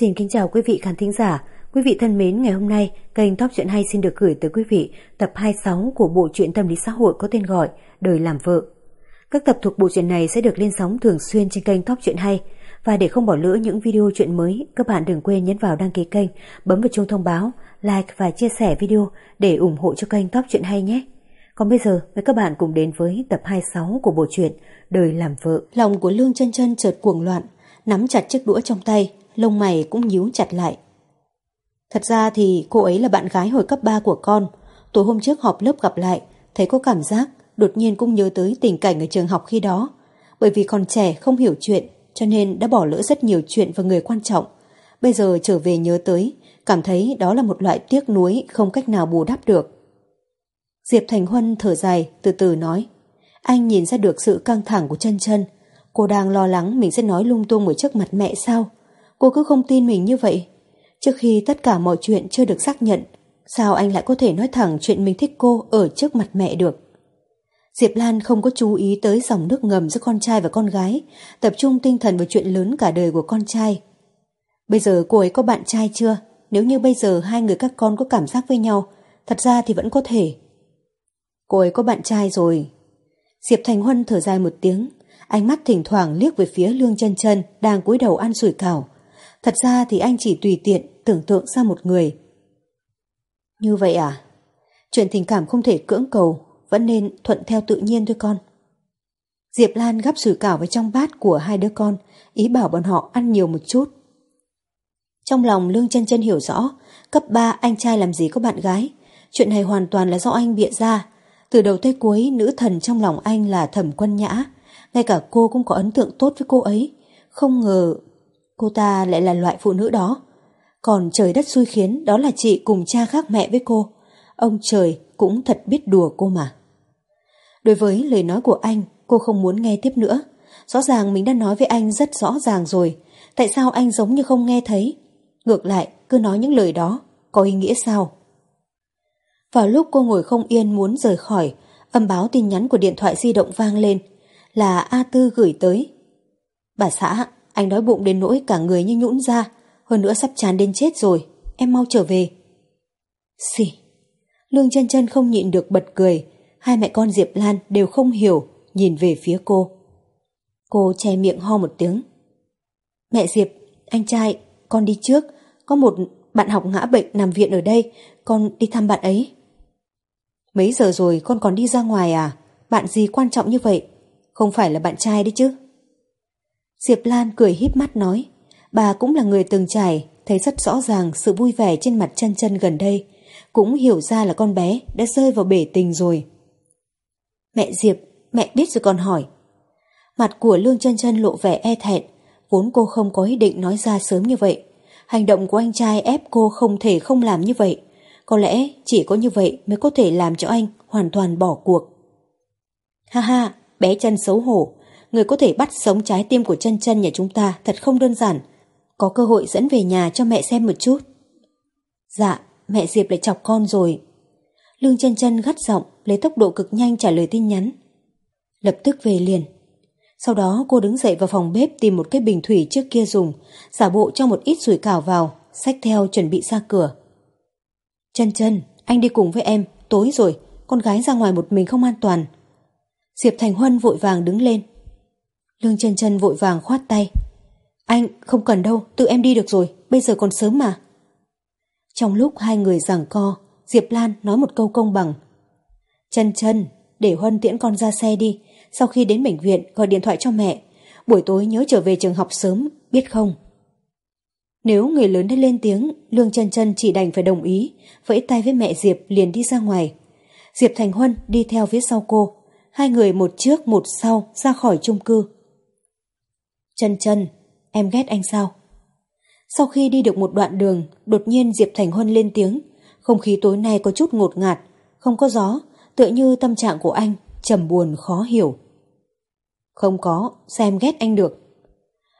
Xin kính chào quý vị khán thính giả. Quý vị thân mến, ngày hôm nay, kênh Top Chuyện Hay xin được gửi tới quý vị tập 26 của bộ truyện tâm lý xã hội có tên gọi Đời làm vợ. Các tập thuộc bộ truyện này sẽ được lên sóng thường xuyên trên kênh Top Chuyện Hay. Và để không bỏ lỡ những video chuyện mới, các bạn đừng quên nhấn vào đăng ký kênh, bấm vào chuông thông báo, like và chia sẻ video để ủng hộ cho kênh Top Chuyện Hay nhé. Còn bây giờ, mời các bạn cùng đến với tập 26 của bộ truyện Đời làm vợ. Lòng của Lương chân chân chợt cuồng loạn, nắm chặt chiếc đũa trong tay, lông mày cũng nhíu chặt lại. Thật ra thì cô ấy là bạn gái hồi cấp 3 của con. Tối hôm trước họp lớp gặp lại, thấy có cảm giác, đột nhiên cũng nhớ tới tình cảnh ở trường học khi đó. Bởi vì còn trẻ không hiểu chuyện, cho nên đã bỏ lỡ rất nhiều chuyện và người quan trọng. Bây giờ trở về nhớ tới, cảm thấy đó là một loại tiếc nuối không cách nào bù đắp được. Diệp Thành Huân thở dài, từ từ nói. Anh nhìn ra được sự căng thẳng của chân chân. Cô đang lo lắng mình sẽ nói lung tung ở trước mặt mẹ sao? Cô cứ không tin mình như vậy. Trước khi tất cả mọi chuyện chưa được xác nhận, sao anh lại có thể nói thẳng chuyện mình thích cô ở trước mặt mẹ được? Diệp Lan không có chú ý tới dòng nước ngầm giữa con trai và con gái, tập trung tinh thần vào chuyện lớn cả đời của con trai. Bây giờ cô ấy có bạn trai chưa? Nếu như bây giờ hai người các con có cảm giác với nhau, thật ra thì vẫn có thể. Cô ấy có bạn trai rồi. Diệp Thành Huân thở dài một tiếng, ánh mắt thỉnh thoảng liếc về phía Lương chân chân đang cúi đầu ăn sủi cảo. Thật ra thì anh chỉ tùy tiện tưởng tượng ra một người. Như vậy à? Chuyện tình cảm không thể cưỡng cầu, vẫn nên thuận theo tự nhiên thôi con. Diệp Lan gắp sủi cảo vào trong bát của hai đứa con, ý bảo bọn họ ăn nhiều một chút. Trong lòng Lương chân chân hiểu rõ, cấp 3 anh trai làm gì có bạn gái. Chuyện này hoàn toàn là do anh bịa ra. Từ đầu tới cuối, nữ thần trong lòng anh là thẩm quân nhã. Ngay cả cô cũng có ấn tượng tốt với cô ấy. Không ngờ cô ta lại là loại phụ nữ đó. Còn trời đất xui khiến đó là chị cùng cha khác mẹ với cô. Ông trời cũng thật biết đùa cô mà. Đối với lời nói của anh, cô không muốn nghe tiếp nữa. Rõ ràng mình đã nói với anh rất rõ ràng rồi. Tại sao anh giống như không nghe thấy? Ngược lại, cứ nói những lời đó, có ý nghĩa sao? Vào lúc cô ngồi không yên muốn rời khỏi, âm báo tin nhắn của điện thoại di động vang lên. Là A Tư gửi tới. Bà xã, anh đói bụng đến nỗi cả người như nhũn ra, hơn nữa sắp chán đến chết rồi, em mau trở về. Xì. Lương chân chân không nhịn được bật cười, hai mẹ con Diệp Lan đều không hiểu, nhìn về phía cô. Cô che miệng ho một tiếng. Mẹ Diệp, anh trai, con đi trước, có một bạn học ngã bệnh nằm viện ở đây, con đi thăm bạn ấy. Mấy giờ rồi con còn đi ra ngoài à? Bạn gì quan trọng như vậy? Không phải là bạn trai đấy chứ? Diệp Lan cười híp mắt nói, bà cũng là người từng trải, thấy rất rõ ràng sự vui vẻ trên mặt chân chân gần đây, cũng hiểu ra là con bé đã rơi vào bể tình rồi. Mẹ Diệp, mẹ biết rồi còn hỏi. Mặt của Lương chân chân lộ vẻ e thẹn, vốn cô không có ý định nói ra sớm như vậy. Hành động của anh trai ép cô không thể không làm như vậy. Có lẽ chỉ có như vậy mới có thể làm cho anh hoàn toàn bỏ cuộc. Ha ha, bé chân xấu hổ, người có thể bắt sống trái tim của chân chân nhà chúng ta thật không đơn giản. Có cơ hội dẫn về nhà cho mẹ xem một chút. Dạ, mẹ Diệp lại chọc con rồi. Lương chân chân gắt giọng lấy tốc độ cực nhanh trả lời tin nhắn. Lập tức về liền. Sau đó cô đứng dậy vào phòng bếp tìm một cái bình thủy trước kia dùng, giả bộ cho một ít sủi cảo vào, xách theo chuẩn bị ra cửa. Chân chân, anh đi cùng với em, tối rồi, con gái ra ngoài một mình không an toàn. Diệp Thành Huân vội vàng đứng lên. Lương chân chân vội vàng khoát tay. Anh, không cần đâu, tự em đi được rồi, bây giờ còn sớm mà. Trong lúc hai người giằng co, Diệp Lan nói một câu công bằng. Chân chân, để Huân tiễn con ra xe đi, sau khi đến bệnh viện gọi điện thoại cho mẹ. Buổi tối nhớ trở về trường học sớm, biết không? Nếu người lớn đã lên tiếng, Lương chân chân chỉ đành phải đồng ý, vẫy tay với mẹ Diệp liền đi ra ngoài. Diệp Thành Huân đi theo phía sau cô, hai người một trước một sau ra khỏi chung cư. Chân chân, em ghét anh sao? Sau khi đi được một đoạn đường, đột nhiên Diệp Thành Huân lên tiếng, không khí tối nay có chút ngột ngạt, không có gió, tựa như tâm trạng của anh trầm buồn khó hiểu. Không có, xem ghét anh được.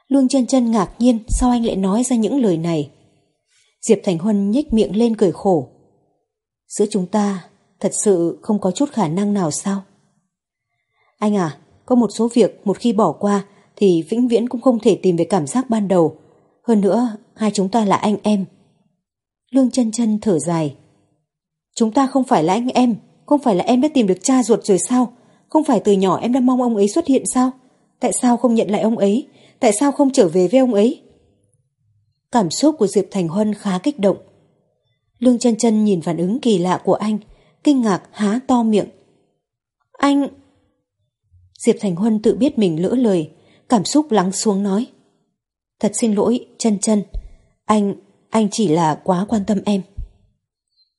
Lương chân chân ngạc nhiên sao anh lại nói ra những lời này. Diệp Thành Huân nhếch miệng lên cười khổ. Giữa chúng ta thật sự không có chút khả năng nào sao? Anh à, có một số việc một khi bỏ qua thì vĩnh viễn cũng không thể tìm về cảm giác ban đầu. Hơn nữa, hai chúng ta là anh em. Lương chân chân thở dài. Chúng ta không phải là anh em, không phải là em đã tìm được cha ruột rồi sao? Không phải từ nhỏ em đã mong ông ấy xuất hiện sao? Tại sao không nhận lại ông ấy? Tại sao không trở về với ông ấy? Cảm xúc của Diệp Thành Huân khá kích động. Lương chân chân nhìn phản ứng kỳ lạ của anh, kinh ngạc há to miệng. Anh... Diệp Thành Huân tự biết mình lỡ lời, cảm xúc lắng xuống nói. Thật xin lỗi, chân chân. Anh, anh chỉ là quá quan tâm em.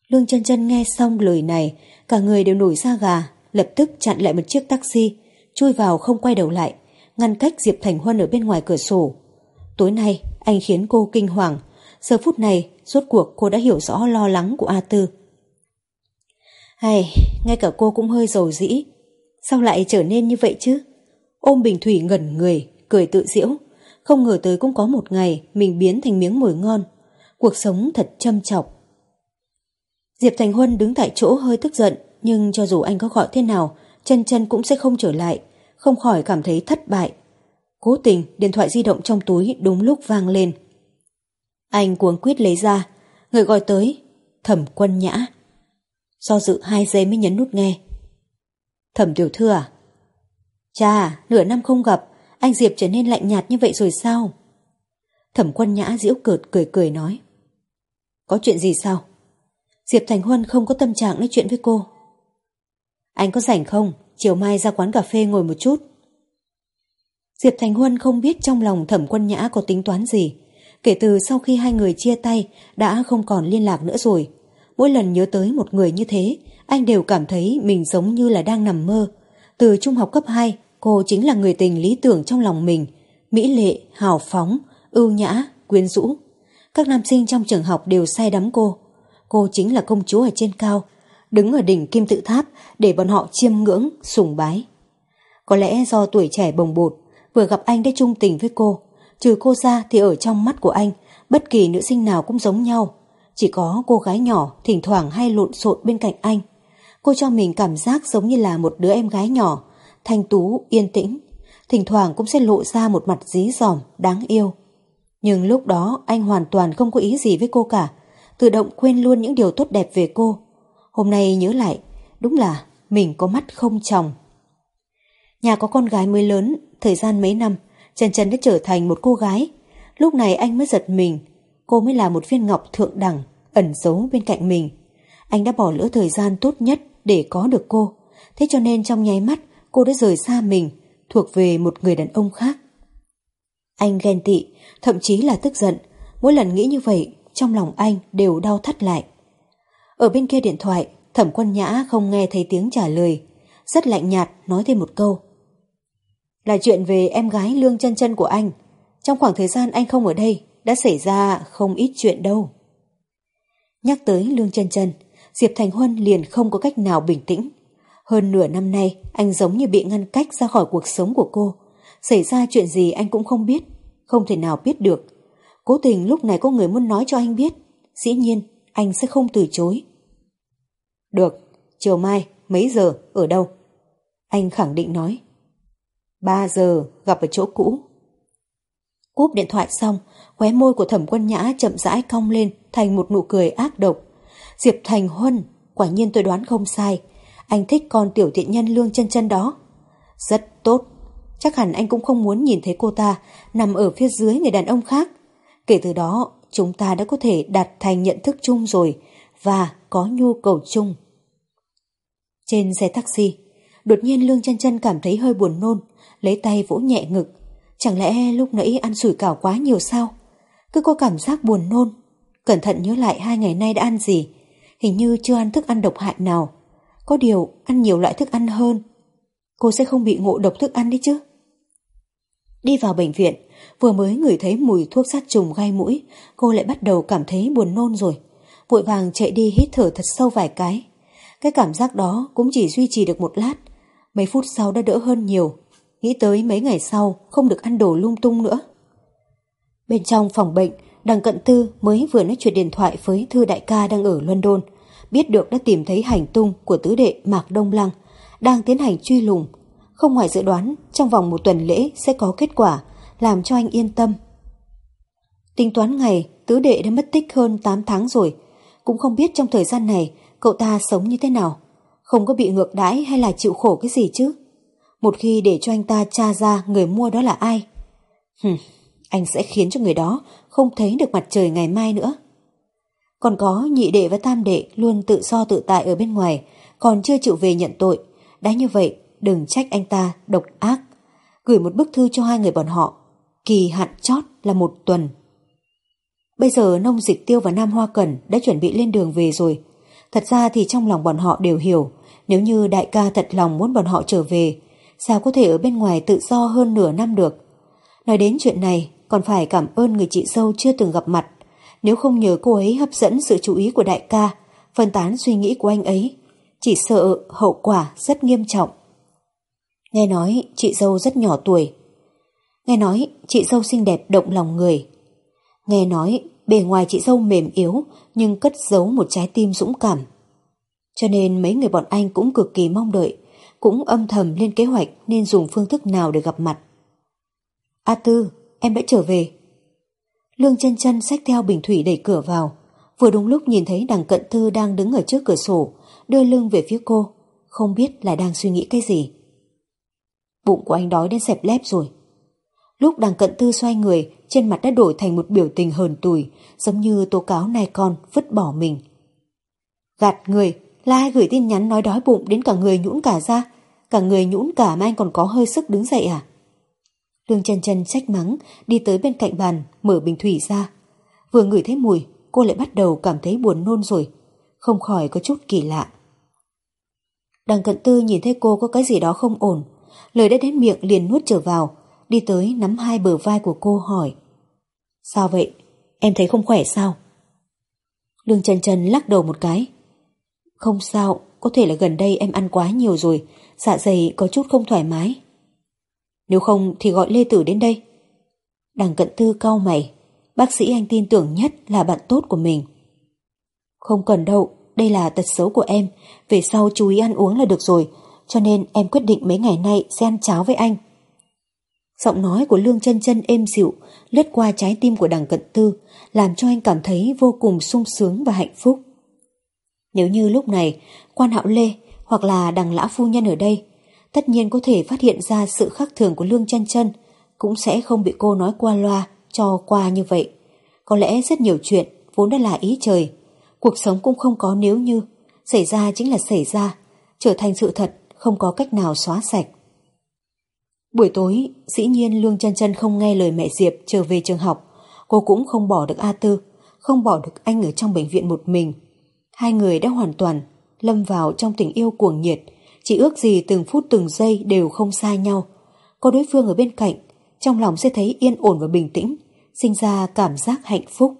Lương chân chân nghe xong lời này, cả người đều nổi da gà, lập tức chặn lại một chiếc taxi, chui vào không quay đầu lại, ngăn cách Diệp Thành Huân ở bên ngoài cửa sổ. Tối nay, anh khiến cô kinh hoàng. Giờ phút này, rốt cuộc cô đã hiểu rõ lo lắng của A Tư. Hay, ngay cả cô cũng hơi dầu dĩ. Sao lại trở nên như vậy chứ? Ôm bình thủy ngẩn người, cười tự diễu. Không ngờ tới cũng có một ngày mình biến thành miếng mồi ngon. Cuộc sống thật châm chọc. Diệp Thành Huân đứng tại chỗ hơi tức giận, nhưng cho dù anh có gọi thế nào, chân chân cũng sẽ không trở lại, không khỏi cảm thấy thất bại. Cố tình điện thoại di động trong túi đúng lúc vang lên. Anh cuống quýt lấy ra, người gọi tới, thẩm quân nhã. Do dự hai giây mới nhấn nút nghe. Thẩm tiểu thư à? Chà, nửa năm không gặp, anh Diệp trở nên lạnh nhạt như vậy rồi sao? Thẩm quân nhã diễu cợt cười cười nói. Có chuyện gì sao? Diệp Thành Huân không có tâm trạng nói chuyện với cô. Anh có rảnh không? Chiều mai ra quán cà phê ngồi một chút. Diệp Thành Huân không biết trong lòng thẩm quân nhã có tính toán gì. Kể từ sau khi hai người chia tay đã không còn liên lạc nữa rồi. Mỗi lần nhớ tới một người như thế, anh đều cảm thấy mình giống như là đang nằm mơ. Từ trung học cấp 2, cô chính là người tình lý tưởng trong lòng mình. Mỹ lệ, hào phóng, ưu nhã, quyến rũ. Các nam sinh trong trường học đều say đắm cô. Cô chính là công chúa ở trên cao, đứng ở đỉnh kim tự tháp để bọn họ chiêm ngưỡng, sùng bái. Có lẽ do tuổi trẻ bồng bột, vừa gặp anh đã trung tình với cô. Trừ cô ra thì ở trong mắt của anh, bất kỳ nữ sinh nào cũng giống nhau. Chỉ có cô gái nhỏ thỉnh thoảng hay lộn xộn bên cạnh anh. Cô cho mình cảm giác giống như là một đứa em gái nhỏ, thanh tú, yên tĩnh. Thỉnh thoảng cũng sẽ lộ ra một mặt dí dỏm, đáng yêu. Nhưng lúc đó anh hoàn toàn không có ý gì với cô cả, tự động quên luôn những điều tốt đẹp về cô. Hôm nay nhớ lại, đúng là mình có mắt không chồng. Nhà có con gái mới lớn, thời gian mấy năm, Trần Trần đã trở thành một cô gái. Lúc này anh mới giật mình, cô mới là một viên ngọc thượng đẳng, ẩn giấu bên cạnh mình. Anh đã bỏ lỡ thời gian tốt nhất để có được cô. Thế cho nên trong nháy mắt, cô đã rời xa mình, thuộc về một người đàn ông khác. Anh ghen tị, thậm chí là tức giận. Mỗi lần nghĩ như vậy, trong lòng anh đều đau thắt lại. Ở bên kia điện thoại, thẩm quân nhã không nghe thấy tiếng trả lời. Rất lạnh nhạt nói thêm một câu. Là chuyện về em gái lương chân chân của anh. Trong khoảng thời gian anh không ở đây, đã xảy ra không ít chuyện đâu. Nhắc tới lương chân chân, Diệp Thành Huân liền không có cách nào bình tĩnh. Hơn nửa năm nay, anh giống như bị ngăn cách ra khỏi cuộc sống của cô. Xảy ra chuyện gì anh cũng không biết, không thể nào biết được. Cố tình lúc này có người muốn nói cho anh biết, dĩ nhiên anh sẽ không từ chối. Được, chiều mai, mấy giờ, ở đâu? Anh khẳng định nói. 3 giờ, gặp ở chỗ cũ. Cúp điện thoại xong, khóe môi của thẩm quân nhã chậm rãi cong lên thành một nụ cười ác độc. Diệp Thành Huân, quả nhiên tôi đoán không sai. Anh thích con tiểu tiện nhân lương chân chân đó. Rất tốt. Chắc hẳn anh cũng không muốn nhìn thấy cô ta nằm ở phía dưới người đàn ông khác. Kể từ đó, chúng ta đã có thể đạt thành nhận thức chung rồi và có nhu cầu chung. Trên xe taxi, đột nhiên Lương chân chân cảm thấy hơi buồn nôn, lấy tay vỗ nhẹ ngực. Chẳng lẽ lúc nãy ăn sủi cảo quá nhiều sao? Cứ có cảm giác buồn nôn. Cẩn thận nhớ lại hai ngày nay đã ăn gì. Hình như chưa ăn thức ăn độc hại nào. Có điều ăn nhiều loại thức ăn hơn. Cô sẽ không bị ngộ độc thức ăn đấy chứ. Đi vào bệnh viện, vừa mới ngửi thấy mùi thuốc sát trùng gai mũi, cô lại bắt đầu cảm thấy buồn nôn rồi. Vội vàng chạy đi hít thở thật sâu vài cái. Cái cảm giác đó cũng chỉ duy trì được một lát. Mấy phút sau đã đỡ hơn nhiều. Nghĩ tới mấy ngày sau không được ăn đồ lung tung nữa. Bên trong phòng bệnh, đằng cận tư mới vừa nói chuyện điện thoại với thư đại ca đang ở London. Biết được đã tìm thấy hành tung của tứ đệ Mạc Đông Lăng, đang tiến hành truy lùng. Không ngoài dự đoán, trong vòng một tuần lễ sẽ có kết quả, làm cho anh yên tâm. Tính toán ngày, tứ đệ đã mất tích hơn 8 tháng rồi. Cũng không biết trong thời gian này cậu ta sống như thế nào. Không có bị ngược đãi hay là chịu khổ cái gì chứ. Một khi để cho anh ta tra ra người mua đó là ai. Hừm, anh sẽ khiến cho người đó không thấy được mặt trời ngày mai nữa. Còn có nhị đệ và tam đệ luôn tự do tự tại ở bên ngoài, còn chưa chịu về nhận tội. Đã như vậy, đừng trách anh ta độc ác. Gửi một bức thư cho hai người bọn họ. Kỳ hạn chót là một tuần. Bây giờ nông dịch tiêu và Nam Hoa Cẩn đã chuẩn bị lên đường về rồi. Thật ra thì trong lòng bọn họ đều hiểu, nếu như đại ca thật lòng muốn bọn họ trở về, sao có thể ở bên ngoài tự do hơn nửa năm được. Nói đến chuyện này, còn phải cảm ơn người chị dâu chưa từng gặp mặt. Nếu không nhờ cô ấy hấp dẫn sự chú ý của đại ca, phân tán suy nghĩ của anh ấy, chỉ sợ hậu quả rất nghiêm trọng. Nghe nói chị dâu rất nhỏ tuổi. Nghe nói chị dâu xinh đẹp động lòng người. Nghe nói bề ngoài chị dâu mềm yếu nhưng cất giấu một trái tim dũng cảm. Cho nên mấy người bọn anh cũng cực kỳ mong đợi, cũng âm thầm lên kế hoạch nên dùng phương thức nào để gặp mặt. A Tư, em đã trở về. Lương chân chân xách theo bình thủy đẩy cửa vào, vừa đúng lúc nhìn thấy đằng cận thư đang đứng ở trước cửa sổ, đưa lưng về phía cô, không biết là đang suy nghĩ cái gì. Bụng của anh đói đến xẹp lép rồi. Lúc đằng cận thư xoay người, trên mặt đã đổi thành một biểu tình hờn tủi, giống như tố cáo nai con vứt bỏ mình. Gạt người, là ai gửi tin nhắn nói đói bụng đến cả người nhũn cả ra, cả người nhũn cả mà anh còn có hơi sức đứng dậy à? Lương chân chân trách mắng, đi tới bên cạnh bàn, mở bình thủy ra. Vừa ngửi thấy mùi, cô lại bắt đầu cảm thấy buồn nôn rồi, không khỏi có chút kỳ lạ. Đằng cận tư nhìn thấy cô có cái gì đó không ổn, lời đã đến miệng liền nuốt trở vào, đi tới nắm hai bờ vai của cô hỏi. Sao vậy? Em thấy không khỏe sao? Lương chân chân lắc đầu một cái. Không sao, có thể là gần đây em ăn quá nhiều rồi, dạ dày có chút không thoải mái. Nếu không thì gọi Lê Tử đến đây. Đằng cận tư cau mày, bác sĩ anh tin tưởng nhất là bạn tốt của mình. Không cần đâu, đây là tật xấu của em, về sau chú ý ăn uống là được rồi, cho nên em quyết định mấy ngày nay sẽ ăn cháo với anh. Giọng nói của Lương chân chân êm dịu lướt qua trái tim của đằng cận tư, làm cho anh cảm thấy vô cùng sung sướng và hạnh phúc. Nếu như lúc này, quan hạo Lê hoặc là đằng lã phu nhân ở đây, tất nhiên có thể phát hiện ra sự khác thường của Lương chân chân, cũng sẽ không bị cô nói qua loa, cho qua như vậy. Có lẽ rất nhiều chuyện vốn đã là ý trời, cuộc sống cũng không có nếu như, xảy ra chính là xảy ra, trở thành sự thật không có cách nào xóa sạch. Buổi tối, dĩ nhiên Lương chân chân không nghe lời mẹ Diệp trở về trường học, cô cũng không bỏ được A Tư, không bỏ được anh ở trong bệnh viện một mình. Hai người đã hoàn toàn lâm vào trong tình yêu cuồng nhiệt, chỉ ước gì từng phút từng giây đều không xa nhau. Có đối phương ở bên cạnh, trong lòng sẽ thấy yên ổn và bình tĩnh, sinh ra cảm giác hạnh phúc.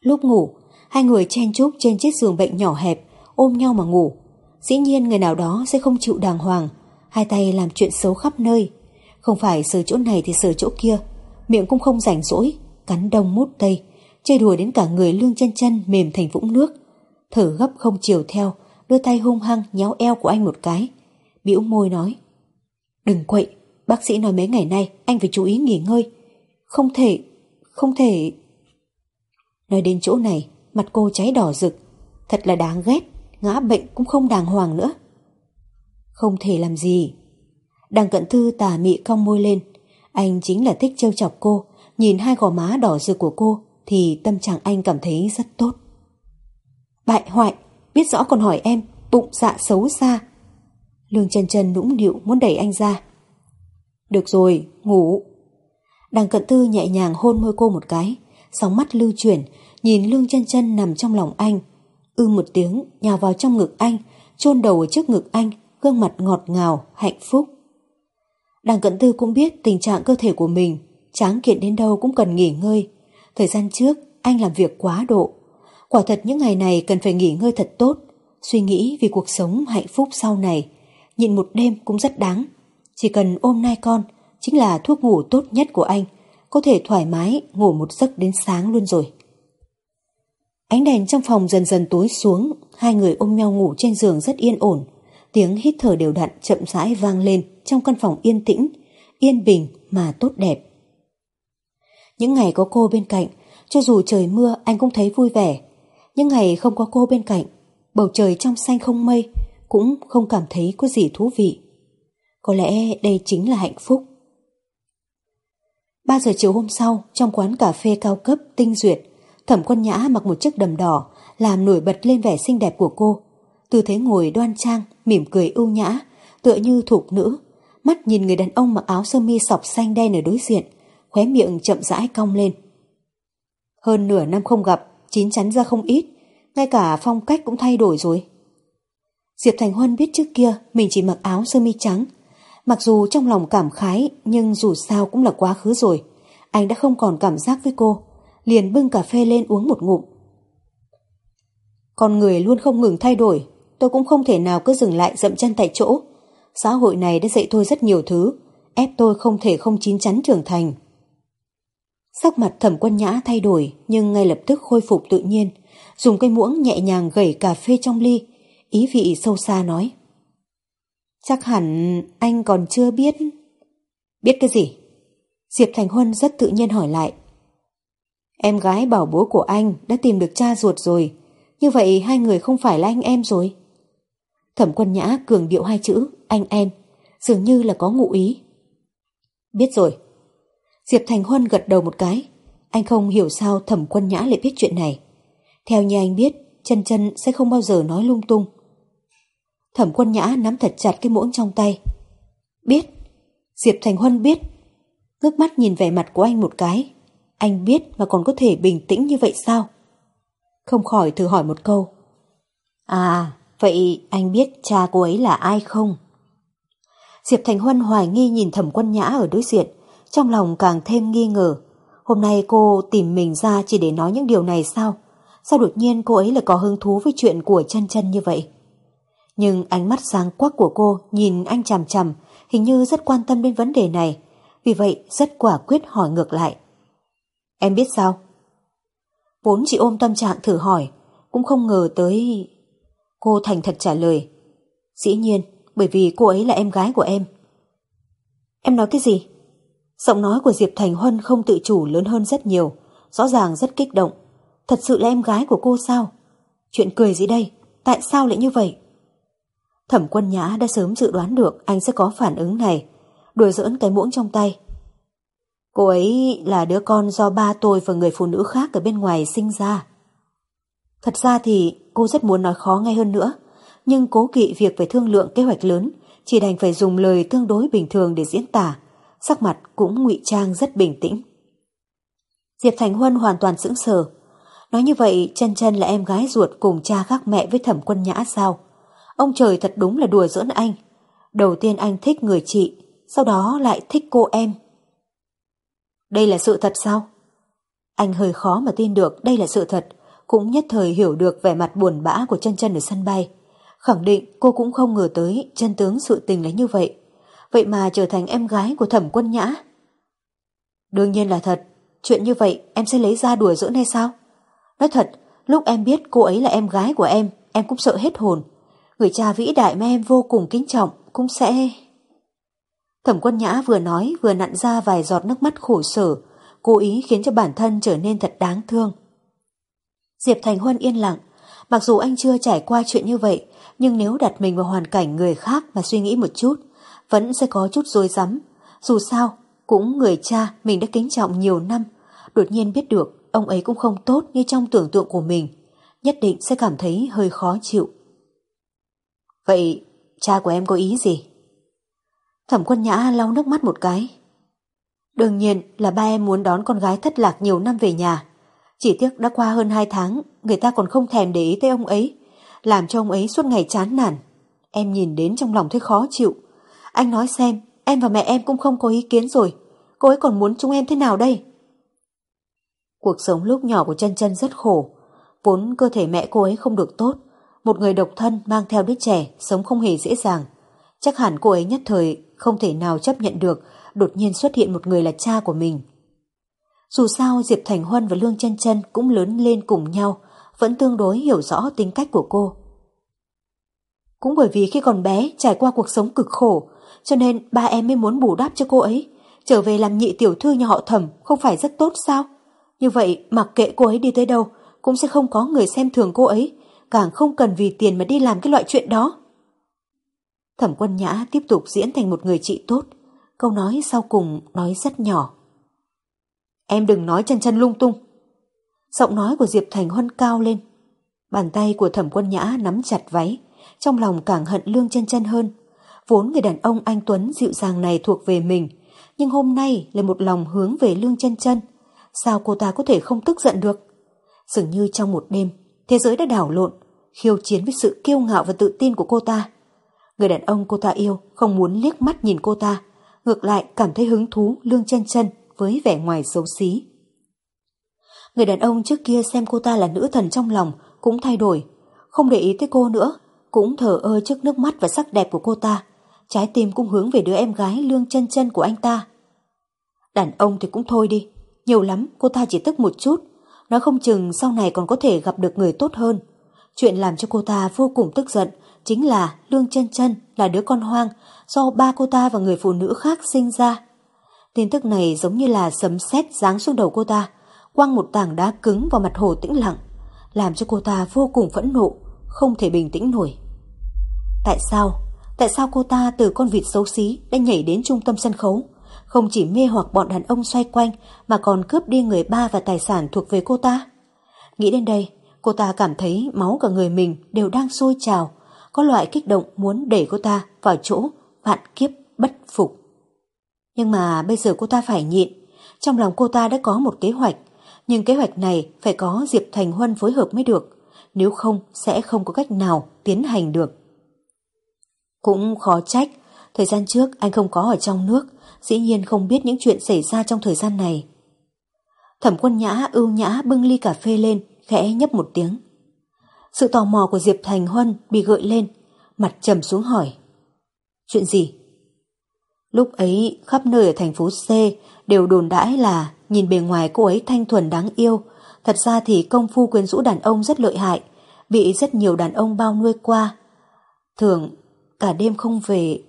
Lúc ngủ, hai người chen chúc trên chiếc giường bệnh nhỏ hẹp, ôm nhau mà ngủ. Dĩ nhiên người nào đó sẽ không chịu đàng hoàng, hai tay làm chuyện xấu khắp nơi. Không phải sờ chỗ này thì sờ chỗ kia, miệng cũng không rảnh rỗi, cắn đông mút tây, chơi đùa đến cả người lương chân chân mềm thành vũng nước. Thở gấp không chiều theo, đưa tay hung hăng nhéo eo của anh một cái. bĩu môi nói, đừng quậy, bác sĩ nói mấy ngày nay anh phải chú ý nghỉ ngơi. Không thể, không thể... Nói đến chỗ này, mặt cô cháy đỏ rực, thật là đáng ghét, ngã bệnh cũng không đàng hoàng nữa. Không thể làm gì. Đằng cận thư tà mị cong môi lên. Anh chính là thích trêu chọc cô. Nhìn hai gò má đỏ rực của cô thì tâm trạng anh cảm thấy rất tốt. Bại hoại, biết rõ còn hỏi em, bụng dạ xấu xa. Lương chân chân nũng nịu muốn đẩy anh ra. Được rồi, ngủ. Đằng cận tư nhẹ nhàng hôn môi cô một cái, sóng mắt lưu chuyển, nhìn lương chân chân nằm trong lòng anh. Ư một tiếng, nhào vào trong ngực anh, chôn đầu ở trước ngực anh, gương mặt ngọt ngào, hạnh phúc. Đằng cận tư cũng biết tình trạng cơ thể của mình, tráng kiện đến đâu cũng cần nghỉ ngơi. Thời gian trước, anh làm việc quá độ. Quả thật những ngày này cần phải nghỉ ngơi thật tốt, suy nghĩ vì cuộc sống hạnh phúc sau này. Nhịn một đêm cũng rất đáng. Chỉ cần ôm nai con, chính là thuốc ngủ tốt nhất của anh, có thể thoải mái ngủ một giấc đến sáng luôn rồi. Ánh đèn trong phòng dần dần tối xuống, hai người ôm nhau ngủ trên giường rất yên ổn. Tiếng hít thở đều đặn chậm rãi vang lên trong căn phòng yên tĩnh, yên bình mà tốt đẹp. Những ngày có cô bên cạnh, cho dù trời mưa anh cũng thấy vui vẻ. Những ngày không có cô bên cạnh, bầu trời trong xanh không mây, cũng không cảm thấy có gì thú vị. Có lẽ đây chính là hạnh phúc. 3 giờ chiều hôm sau, trong quán cà phê cao cấp tinh duyệt, Thẩm Quân Nhã mặc một chiếc đầm đỏ, làm nổi bật lên vẻ xinh đẹp của cô. Tư thế ngồi đoan trang, mỉm cười ưu nhã, tựa như thục nữ, mắt nhìn người đàn ông mặc áo sơ mi sọc xanh đen ở đối diện, khóe miệng chậm rãi cong lên. Hơn nửa năm không gặp, chín chắn ra không ít, ngay cả phong cách cũng thay đổi rồi. Diệp Thành Huân biết trước kia mình chỉ mặc áo sơ mi trắng. Mặc dù trong lòng cảm khái nhưng dù sao cũng là quá khứ rồi. Anh đã không còn cảm giác với cô. Liền bưng cà phê lên uống một ngụm. Con người luôn không ngừng thay đổi. Tôi cũng không thể nào cứ dừng lại dậm chân tại chỗ. Xã hội này đã dạy tôi rất nhiều thứ. Ép tôi không thể không chín chắn trưởng thành. Sắc mặt thẩm quân nhã thay đổi nhưng ngay lập tức khôi phục tự nhiên. Dùng cây muỗng nhẹ nhàng gẩy cà phê trong ly ý vị sâu xa nói. Chắc hẳn anh còn chưa biết. Biết cái gì? Diệp Thành Huân rất tự nhiên hỏi lại. Em gái bảo bố của anh đã tìm được cha ruột rồi. Như vậy hai người không phải là anh em rồi. Thẩm quân nhã cường điệu hai chữ anh em, dường như là có ngụ ý. Biết rồi. Diệp Thành Huân gật đầu một cái. Anh không hiểu sao thẩm quân nhã lại biết chuyện này. Theo như anh biết, chân chân sẽ không bao giờ nói lung tung. Thẩm quân nhã nắm thật chặt cái muỗng trong tay. Biết. Diệp Thành Huân biết. Ngước mắt nhìn vẻ mặt của anh một cái. Anh biết mà còn có thể bình tĩnh như vậy sao? Không khỏi thử hỏi một câu. À, vậy anh biết cha cô ấy là ai không? Diệp Thành Huân hoài nghi nhìn thẩm quân nhã ở đối diện, trong lòng càng thêm nghi ngờ. Hôm nay cô tìm mình ra chỉ để nói những điều này sao? Sao đột nhiên cô ấy lại có hứng thú với chuyện của chân chân như vậy? Nhưng ánh mắt sáng quắc của cô nhìn anh chằm chằm, hình như rất quan tâm đến vấn đề này, vì vậy rất quả quyết hỏi ngược lại. Em biết sao? Vốn chỉ ôm tâm trạng thử hỏi, cũng không ngờ tới... Cô thành thật trả lời. Dĩ nhiên, bởi vì cô ấy là em gái của em. Em nói cái gì? Giọng nói của Diệp Thành Huân không tự chủ lớn hơn rất nhiều, rõ ràng rất kích động. Thật sự là em gái của cô sao? Chuyện cười gì đây? Tại sao lại như vậy? Thẩm quân nhã đã sớm dự đoán được anh sẽ có phản ứng này, đùa giỡn cái muỗng trong tay. Cô ấy là đứa con do ba tôi và người phụ nữ khác ở bên ngoài sinh ra. Thật ra thì cô rất muốn nói khó ngay hơn nữa, nhưng cố kỵ việc phải thương lượng kế hoạch lớn, chỉ đành phải dùng lời tương đối bình thường để diễn tả, sắc mặt cũng ngụy trang rất bình tĩnh. Diệp Thành Huân hoàn toàn sững sờ. Nói như vậy, chân chân là em gái ruột cùng cha khác mẹ với thẩm quân nhã sao? Ông trời thật đúng là đùa giỡn anh. Đầu tiên anh thích người chị, sau đó lại thích cô em. Đây là sự thật sao? Anh hơi khó mà tin được đây là sự thật, cũng nhất thời hiểu được vẻ mặt buồn bã của chân chân ở sân bay. Khẳng định cô cũng không ngờ tới chân tướng sự tình là như vậy. Vậy mà trở thành em gái của thẩm quân nhã. Đương nhiên là thật, chuyện như vậy em sẽ lấy ra đùa giỡn hay sao? Nói thật, lúc em biết cô ấy là em gái của em, em cũng sợ hết hồn người cha vĩ đại mà em vô cùng kính trọng cũng sẽ... Thẩm quân nhã vừa nói vừa nặn ra vài giọt nước mắt khổ sở, cố ý khiến cho bản thân trở nên thật đáng thương. Diệp Thành Huân yên lặng, mặc dù anh chưa trải qua chuyện như vậy, nhưng nếu đặt mình vào hoàn cảnh người khác mà suy nghĩ một chút, vẫn sẽ có chút dối rắm Dù sao, cũng người cha mình đã kính trọng nhiều năm, đột nhiên biết được ông ấy cũng không tốt như trong tưởng tượng của mình, nhất định sẽ cảm thấy hơi khó chịu. Vậy cha của em có ý gì? Thẩm quân nhã lau nước mắt một cái. Đương nhiên là ba em muốn đón con gái thất lạc nhiều năm về nhà. Chỉ tiếc đã qua hơn hai tháng, người ta còn không thèm để ý tới ông ấy, làm cho ông ấy suốt ngày chán nản. Em nhìn đến trong lòng thấy khó chịu. Anh nói xem, em và mẹ em cũng không có ý kiến rồi. Cô ấy còn muốn chúng em thế nào đây? Cuộc sống lúc nhỏ của chân chân rất khổ. Vốn cơ thể mẹ cô ấy không được tốt. Một người độc thân mang theo đứa trẻ sống không hề dễ dàng. Chắc hẳn cô ấy nhất thời không thể nào chấp nhận được đột nhiên xuất hiện một người là cha của mình. Dù sao Diệp Thành Huân và Lương chân chân cũng lớn lên cùng nhau, vẫn tương đối hiểu rõ tính cách của cô. Cũng bởi vì khi còn bé trải qua cuộc sống cực khổ, cho nên ba em mới muốn bù đắp cho cô ấy, trở về làm nhị tiểu thư nhà họ thẩm không phải rất tốt sao? Như vậy mặc kệ cô ấy đi tới đâu cũng sẽ không có người xem thường cô ấy, càng không cần vì tiền mà đi làm cái loại chuyện đó. Thẩm quân nhã tiếp tục diễn thành một người chị tốt, câu nói sau cùng nói rất nhỏ. Em đừng nói chân chân lung tung. Giọng nói của Diệp Thành Huân cao lên. Bàn tay của thẩm quân nhã nắm chặt váy, trong lòng càng hận lương chân chân hơn. Vốn người đàn ông anh Tuấn dịu dàng này thuộc về mình, nhưng hôm nay lại một lòng hướng về lương chân chân. Sao cô ta có thể không tức giận được? Dường như trong một đêm, thế giới đã đảo lộn, khiêu chiến với sự kiêu ngạo và tự tin của cô ta. Người đàn ông cô ta yêu không muốn liếc mắt nhìn cô ta, ngược lại cảm thấy hứng thú lương chân chân với vẻ ngoài xấu xí. Người đàn ông trước kia xem cô ta là nữ thần trong lòng cũng thay đổi, không để ý tới cô nữa, cũng thở ơ trước nước mắt và sắc đẹp của cô ta, trái tim cũng hướng về đứa em gái lương chân chân của anh ta. Đàn ông thì cũng thôi đi, nhiều lắm cô ta chỉ tức một chút, nói không chừng sau này còn có thể gặp được người tốt hơn. Chuyện làm cho cô ta vô cùng tức giận chính là Lương chân chân là đứa con hoang do ba cô ta và người phụ nữ khác sinh ra. Tin tức này giống như là sấm sét giáng xuống đầu cô ta, quăng một tảng đá cứng vào mặt hồ tĩnh lặng, làm cho cô ta vô cùng phẫn nộ, không thể bình tĩnh nổi. Tại sao? Tại sao cô ta từ con vịt xấu xí đã nhảy đến trung tâm sân khấu? Không chỉ mê hoặc bọn đàn ông xoay quanh mà còn cướp đi người ba và tài sản thuộc về cô ta. Nghĩ đến đây, cô ta cảm thấy máu cả người mình đều đang sôi trào, có loại kích động muốn đẩy cô ta vào chỗ vạn kiếp bất phục. Nhưng mà bây giờ cô ta phải nhịn, trong lòng cô ta đã có một kế hoạch, nhưng kế hoạch này phải có Diệp Thành Huân phối hợp mới được, nếu không sẽ không có cách nào tiến hành được. Cũng khó trách, thời gian trước anh không có ở trong nước, dĩ nhiên không biết những chuyện xảy ra trong thời gian này. Thẩm quân nhã ưu nhã bưng ly cà phê lên, khẽ nhấp một tiếng. Sự tò mò của Diệp Thành Huân bị gợi lên, mặt trầm xuống hỏi. Chuyện gì? Lúc ấy khắp nơi ở thành phố C đều đồn đãi là nhìn bề ngoài cô ấy thanh thuần đáng yêu, thật ra thì công phu quyến rũ đàn ông rất lợi hại, bị rất nhiều đàn ông bao nuôi qua. Thường cả đêm không về.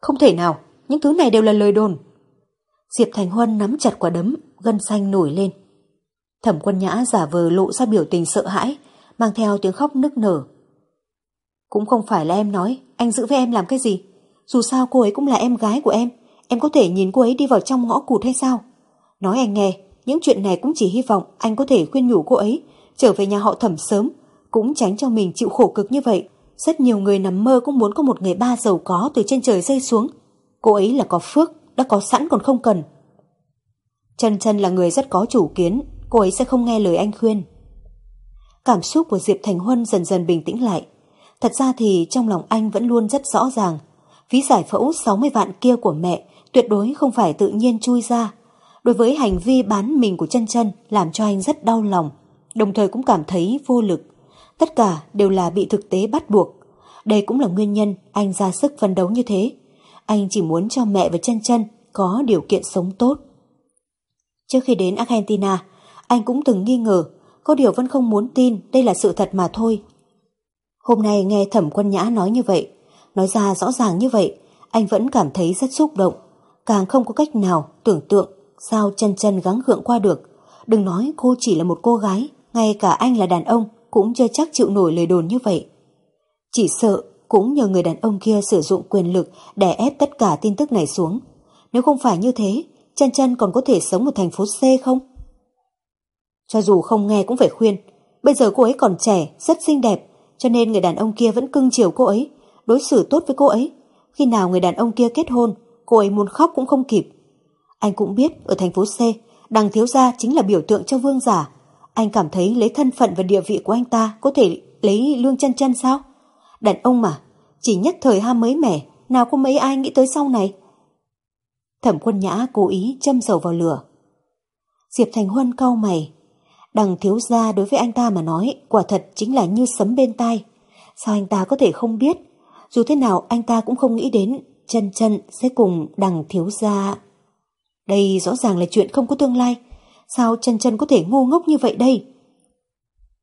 Không thể nào, những thứ này đều là lời đồn. Diệp Thành Huân nắm chặt quả đấm, gân xanh nổi lên. Thẩm quân nhã giả vờ lộ ra biểu tình sợ hãi, mang theo tiếng khóc nức nở. Cũng không phải là em nói, anh giữ với em làm cái gì? Dù sao cô ấy cũng là em gái của em, em có thể nhìn cô ấy đi vào trong ngõ cụt hay sao? Nói anh nghe, những chuyện này cũng chỉ hy vọng anh có thể khuyên nhủ cô ấy, trở về nhà họ thẩm sớm, cũng tránh cho mình chịu khổ cực như vậy. Rất nhiều người nằm mơ cũng muốn có một người ba giàu có từ trên trời rơi xuống. Cô ấy là có phước, đã có sẵn còn không cần. Trần Trần là người rất có chủ kiến, cô ấy sẽ không nghe lời anh khuyên. Cảm xúc của Diệp Thành Huân dần dần bình tĩnh lại. Thật ra thì trong lòng anh vẫn luôn rất rõ ràng. Phí giải phẫu 60 vạn kia của mẹ tuyệt đối không phải tự nhiên chui ra. Đối với hành vi bán mình của chân chân làm cho anh rất đau lòng, đồng thời cũng cảm thấy vô lực. Tất cả đều là bị thực tế bắt buộc. Đây cũng là nguyên nhân anh ra sức phấn đấu như thế. Anh chỉ muốn cho mẹ và chân chân có điều kiện sống tốt. Trước khi đến Argentina, anh cũng từng nghi ngờ có điều vẫn không muốn tin đây là sự thật mà thôi. Hôm nay nghe thẩm quân nhã nói như vậy, nói ra rõ ràng như vậy, anh vẫn cảm thấy rất xúc động, càng không có cách nào tưởng tượng sao chân chân gắng gượng qua được. Đừng nói cô chỉ là một cô gái, ngay cả anh là đàn ông cũng chưa chắc chịu nổi lời đồn như vậy. Chỉ sợ cũng nhờ người đàn ông kia sử dụng quyền lực để ép tất cả tin tức này xuống. Nếu không phải như thế, chân chân còn có thể sống ở thành phố C không? Cho dù không nghe cũng phải khuyên. Bây giờ cô ấy còn trẻ, rất xinh đẹp, cho nên người đàn ông kia vẫn cưng chiều cô ấy, đối xử tốt với cô ấy. Khi nào người đàn ông kia kết hôn, cô ấy muốn khóc cũng không kịp. Anh cũng biết ở thành phố C, đằng thiếu gia chính là biểu tượng cho vương giả. Anh cảm thấy lấy thân phận và địa vị của anh ta có thể lấy lương chân chân sao? Đàn ông mà, chỉ nhất thời ham mới mẻ, nào có mấy ai nghĩ tới sau này. Thẩm quân nhã cố ý châm dầu vào lửa. Diệp Thành Huân cau mày, Đằng thiếu gia đối với anh ta mà nói quả thật chính là như sấm bên tai. Sao anh ta có thể không biết? Dù thế nào anh ta cũng không nghĩ đến chân chân sẽ cùng đằng thiếu gia. Đây rõ ràng là chuyện không có tương lai. Sao chân chân có thể ngu ngốc như vậy đây?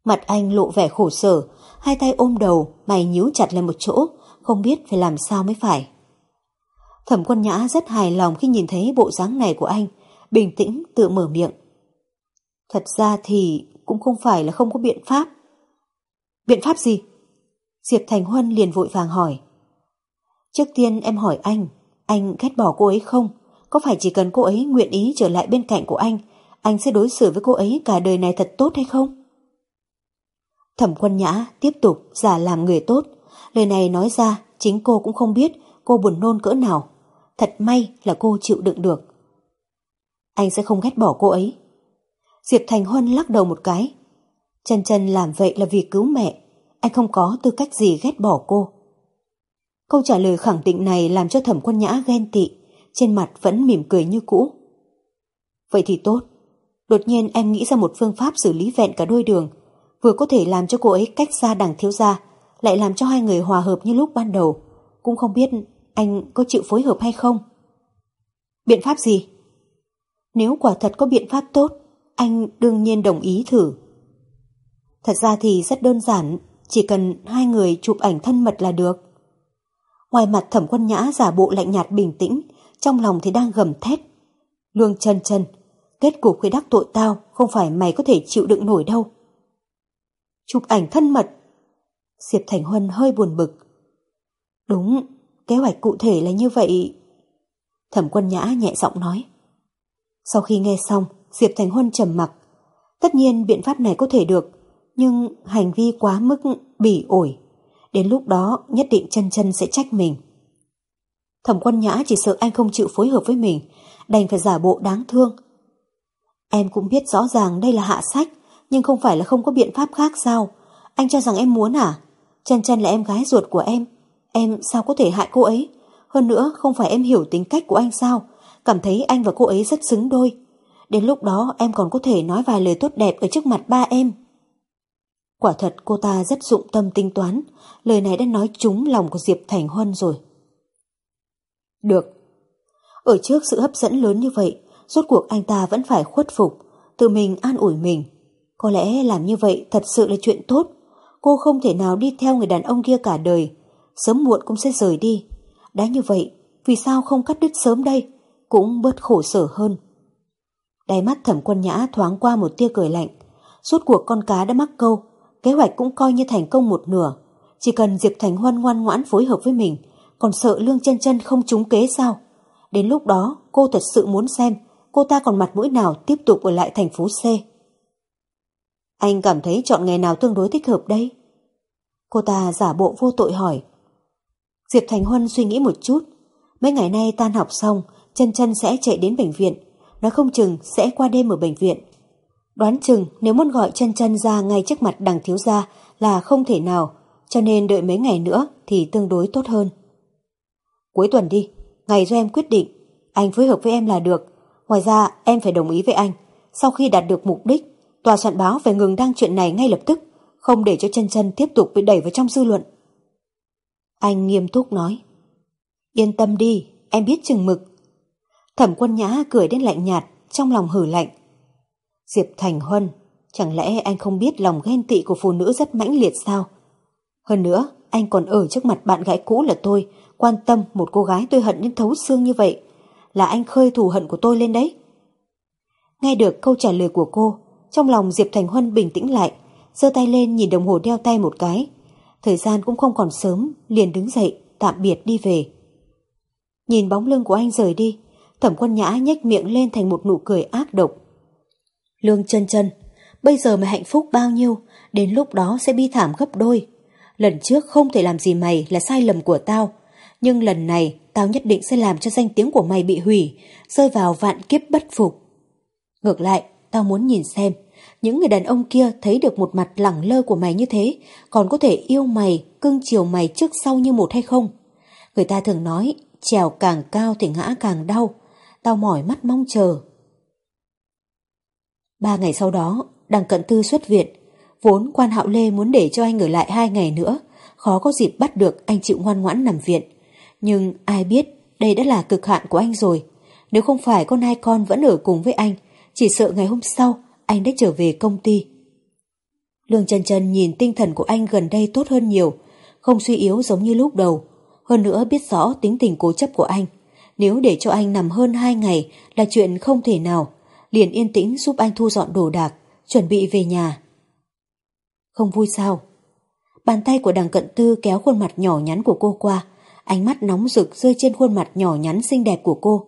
Mặt anh lộ vẻ khổ sở, hai tay ôm đầu, mày nhíu chặt lên một chỗ, không biết phải làm sao mới phải. Thẩm quân nhã rất hài lòng khi nhìn thấy bộ dáng này của anh, bình tĩnh tự mở miệng. Thật ra thì cũng không phải là không có biện pháp. Biện pháp gì? Diệp Thành Huân liền vội vàng hỏi. Trước tiên em hỏi anh, anh ghét bỏ cô ấy không? Có phải chỉ cần cô ấy nguyện ý trở lại bên cạnh của anh, anh sẽ đối xử với cô ấy cả đời này thật tốt hay không? Thẩm quân nhã tiếp tục giả làm người tốt. Lời này nói ra, chính cô cũng không biết cô buồn nôn cỡ nào. Thật may là cô chịu đựng được. Anh sẽ không ghét bỏ cô ấy. Diệp Thành Huân lắc đầu một cái. Chân chân làm vậy là vì cứu mẹ. Anh không có tư cách gì ghét bỏ cô. Câu trả lời khẳng định này làm cho thẩm quân nhã ghen tị, trên mặt vẫn mỉm cười như cũ. Vậy thì tốt. Đột nhiên em nghĩ ra một phương pháp xử lý vẹn cả đôi đường, vừa có thể làm cho cô ấy cách xa đằng thiếu gia, lại làm cho hai người hòa hợp như lúc ban đầu. Cũng không biết anh có chịu phối hợp hay không. Biện pháp gì? Nếu quả thật có biện pháp tốt, anh đương nhiên đồng ý thử. Thật ra thì rất đơn giản, chỉ cần hai người chụp ảnh thân mật là được. Ngoài mặt thẩm quân nhã giả bộ lạnh nhạt bình tĩnh, trong lòng thì đang gầm thét. Lương chân chân, kết cục khi đắc tội tao không phải mày có thể chịu đựng nổi đâu. Chụp ảnh thân mật. Diệp Thành Huân hơi buồn bực. Đúng, kế hoạch cụ thể là như vậy. Thẩm quân nhã nhẹ giọng nói. Sau khi nghe xong, Diệp Thành Huân trầm mặc. Tất nhiên biện pháp này có thể được, nhưng hành vi quá mức bỉ ổi. Đến lúc đó nhất định chân chân sẽ trách mình. Thẩm quân nhã chỉ sợ anh không chịu phối hợp với mình, đành phải giả bộ đáng thương. Em cũng biết rõ ràng đây là hạ sách, nhưng không phải là không có biện pháp khác sao? Anh cho rằng em muốn à? Chân chân là em gái ruột của em. Em sao có thể hại cô ấy? Hơn nữa không phải em hiểu tính cách của anh sao? Cảm thấy anh và cô ấy rất xứng đôi. Đến lúc đó em còn có thể nói vài lời tốt đẹp ở trước mặt ba em. Quả thật cô ta rất dụng tâm tính toán, lời này đã nói trúng lòng của Diệp Thành Huân rồi. Được. Ở trước sự hấp dẫn lớn như vậy, rốt cuộc anh ta vẫn phải khuất phục, tự mình an ủi mình. Có lẽ làm như vậy thật sự là chuyện tốt. Cô không thể nào đi theo người đàn ông kia cả đời, sớm muộn cũng sẽ rời đi. Đã như vậy, vì sao không cắt đứt sớm đây, cũng bớt khổ sở hơn. Đáy mắt thẩm quân nhã thoáng qua một tia cười lạnh. Suốt cuộc con cá đã mắc câu, kế hoạch cũng coi như thành công một nửa. Chỉ cần Diệp Thành Huân ngoan ngoãn phối hợp với mình, còn sợ Lương chân chân không trúng kế sao? Đến lúc đó, cô thật sự muốn xem cô ta còn mặt mũi nào tiếp tục ở lại thành phố C. Anh cảm thấy chọn nghề nào tương đối thích hợp đây? Cô ta giả bộ vô tội hỏi. Diệp Thành Huân suy nghĩ một chút. Mấy ngày nay tan học xong, chân chân sẽ chạy đến bệnh viện. Nó không chừng sẽ qua đêm ở bệnh viện. Đoán chừng nếu muốn gọi chân chân ra ngay trước mặt đằng thiếu gia là không thể nào, cho nên đợi mấy ngày nữa thì tương đối tốt hơn. Cuối tuần đi, ngày do em quyết định, anh phối hợp với em là được. Ngoài ra em phải đồng ý với anh. Sau khi đạt được mục đích, tòa soạn báo phải ngừng đăng chuyện này ngay lập tức, không để cho chân chân tiếp tục bị đẩy vào trong dư luận. Anh nghiêm túc nói. Yên tâm đi, em biết chừng mực. Thẩm quân nhã cười đến lạnh nhạt, trong lòng hử lạnh. Diệp Thành Huân, chẳng lẽ anh không biết lòng ghen tị của phụ nữ rất mãnh liệt sao? Hơn nữa, anh còn ở trước mặt bạn gái cũ là tôi, quan tâm một cô gái tôi hận đến thấu xương như vậy. Là anh khơi thù hận của tôi lên đấy. Nghe được câu trả lời của cô, trong lòng Diệp Thành Huân bình tĩnh lại, giơ tay lên nhìn đồng hồ đeo tay một cái. Thời gian cũng không còn sớm, liền đứng dậy, tạm biệt đi về. Nhìn bóng lưng của anh rời đi, thẩm quân nhã nhếch miệng lên thành một nụ cười ác độc. Lương chân chân, bây giờ mày hạnh phúc bao nhiêu, đến lúc đó sẽ bi thảm gấp đôi. Lần trước không thể làm gì mày là sai lầm của tao, nhưng lần này tao nhất định sẽ làm cho danh tiếng của mày bị hủy, rơi vào vạn kiếp bất phục. Ngược lại, tao muốn nhìn xem, những người đàn ông kia thấy được một mặt lẳng lơ của mày như thế, còn có thể yêu mày, cưng chiều mày trước sau như một hay không? Người ta thường nói, trèo càng cao thì ngã càng đau. Tao mỏi mắt mong chờ. Ba ngày sau đó, đằng cận tư xuất viện. Vốn quan hạo lê muốn để cho anh ở lại hai ngày nữa, khó có dịp bắt được anh chịu ngoan ngoãn nằm viện. Nhưng ai biết đây đã là cực hạn của anh rồi. Nếu không phải con hai con vẫn ở cùng với anh, chỉ sợ ngày hôm sau anh đã trở về công ty. Lương Trần Trần nhìn tinh thần của anh gần đây tốt hơn nhiều, không suy yếu giống như lúc đầu. Hơn nữa biết rõ tính tình cố chấp của anh. Nếu để cho anh nằm hơn hai ngày là chuyện không thể nào, liền yên tĩnh giúp anh thu dọn đồ đạc, chuẩn bị về nhà. Không vui sao? Bàn tay của đằng cận tư kéo khuôn mặt nhỏ nhắn của cô qua, ánh mắt nóng rực rơi trên khuôn mặt nhỏ nhắn xinh đẹp của cô.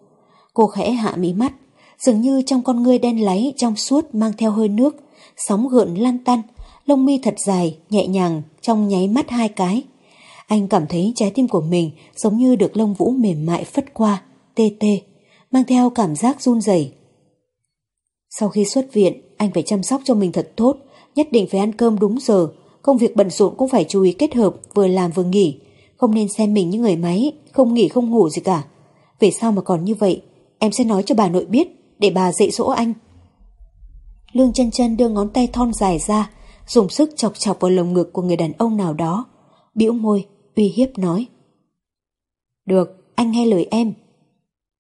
Cô khẽ hạ mí mắt, dường như trong con ngươi đen láy trong suốt mang theo hơi nước, sóng gợn lan tăn, lông mi thật dài, nhẹ nhàng trong nháy mắt hai cái. Anh cảm thấy trái tim của mình giống như được lông vũ mềm mại phất qua, tê tê, mang theo cảm giác run rẩy. Sau khi xuất viện, anh phải chăm sóc cho mình thật tốt, nhất định phải ăn cơm đúng giờ, công việc bận rộn cũng phải chú ý kết hợp vừa làm vừa nghỉ, không nên xem mình như người máy, không nghỉ không ngủ gì cả. Về sao mà còn như vậy, em sẽ nói cho bà nội biết, để bà dạy dỗ anh. Lương chân chân đưa ngón tay thon dài ra, dùng sức chọc chọc vào lồng ngực của người đàn ông nào đó, bĩu môi, uy hiếp nói. Được, anh nghe lời em.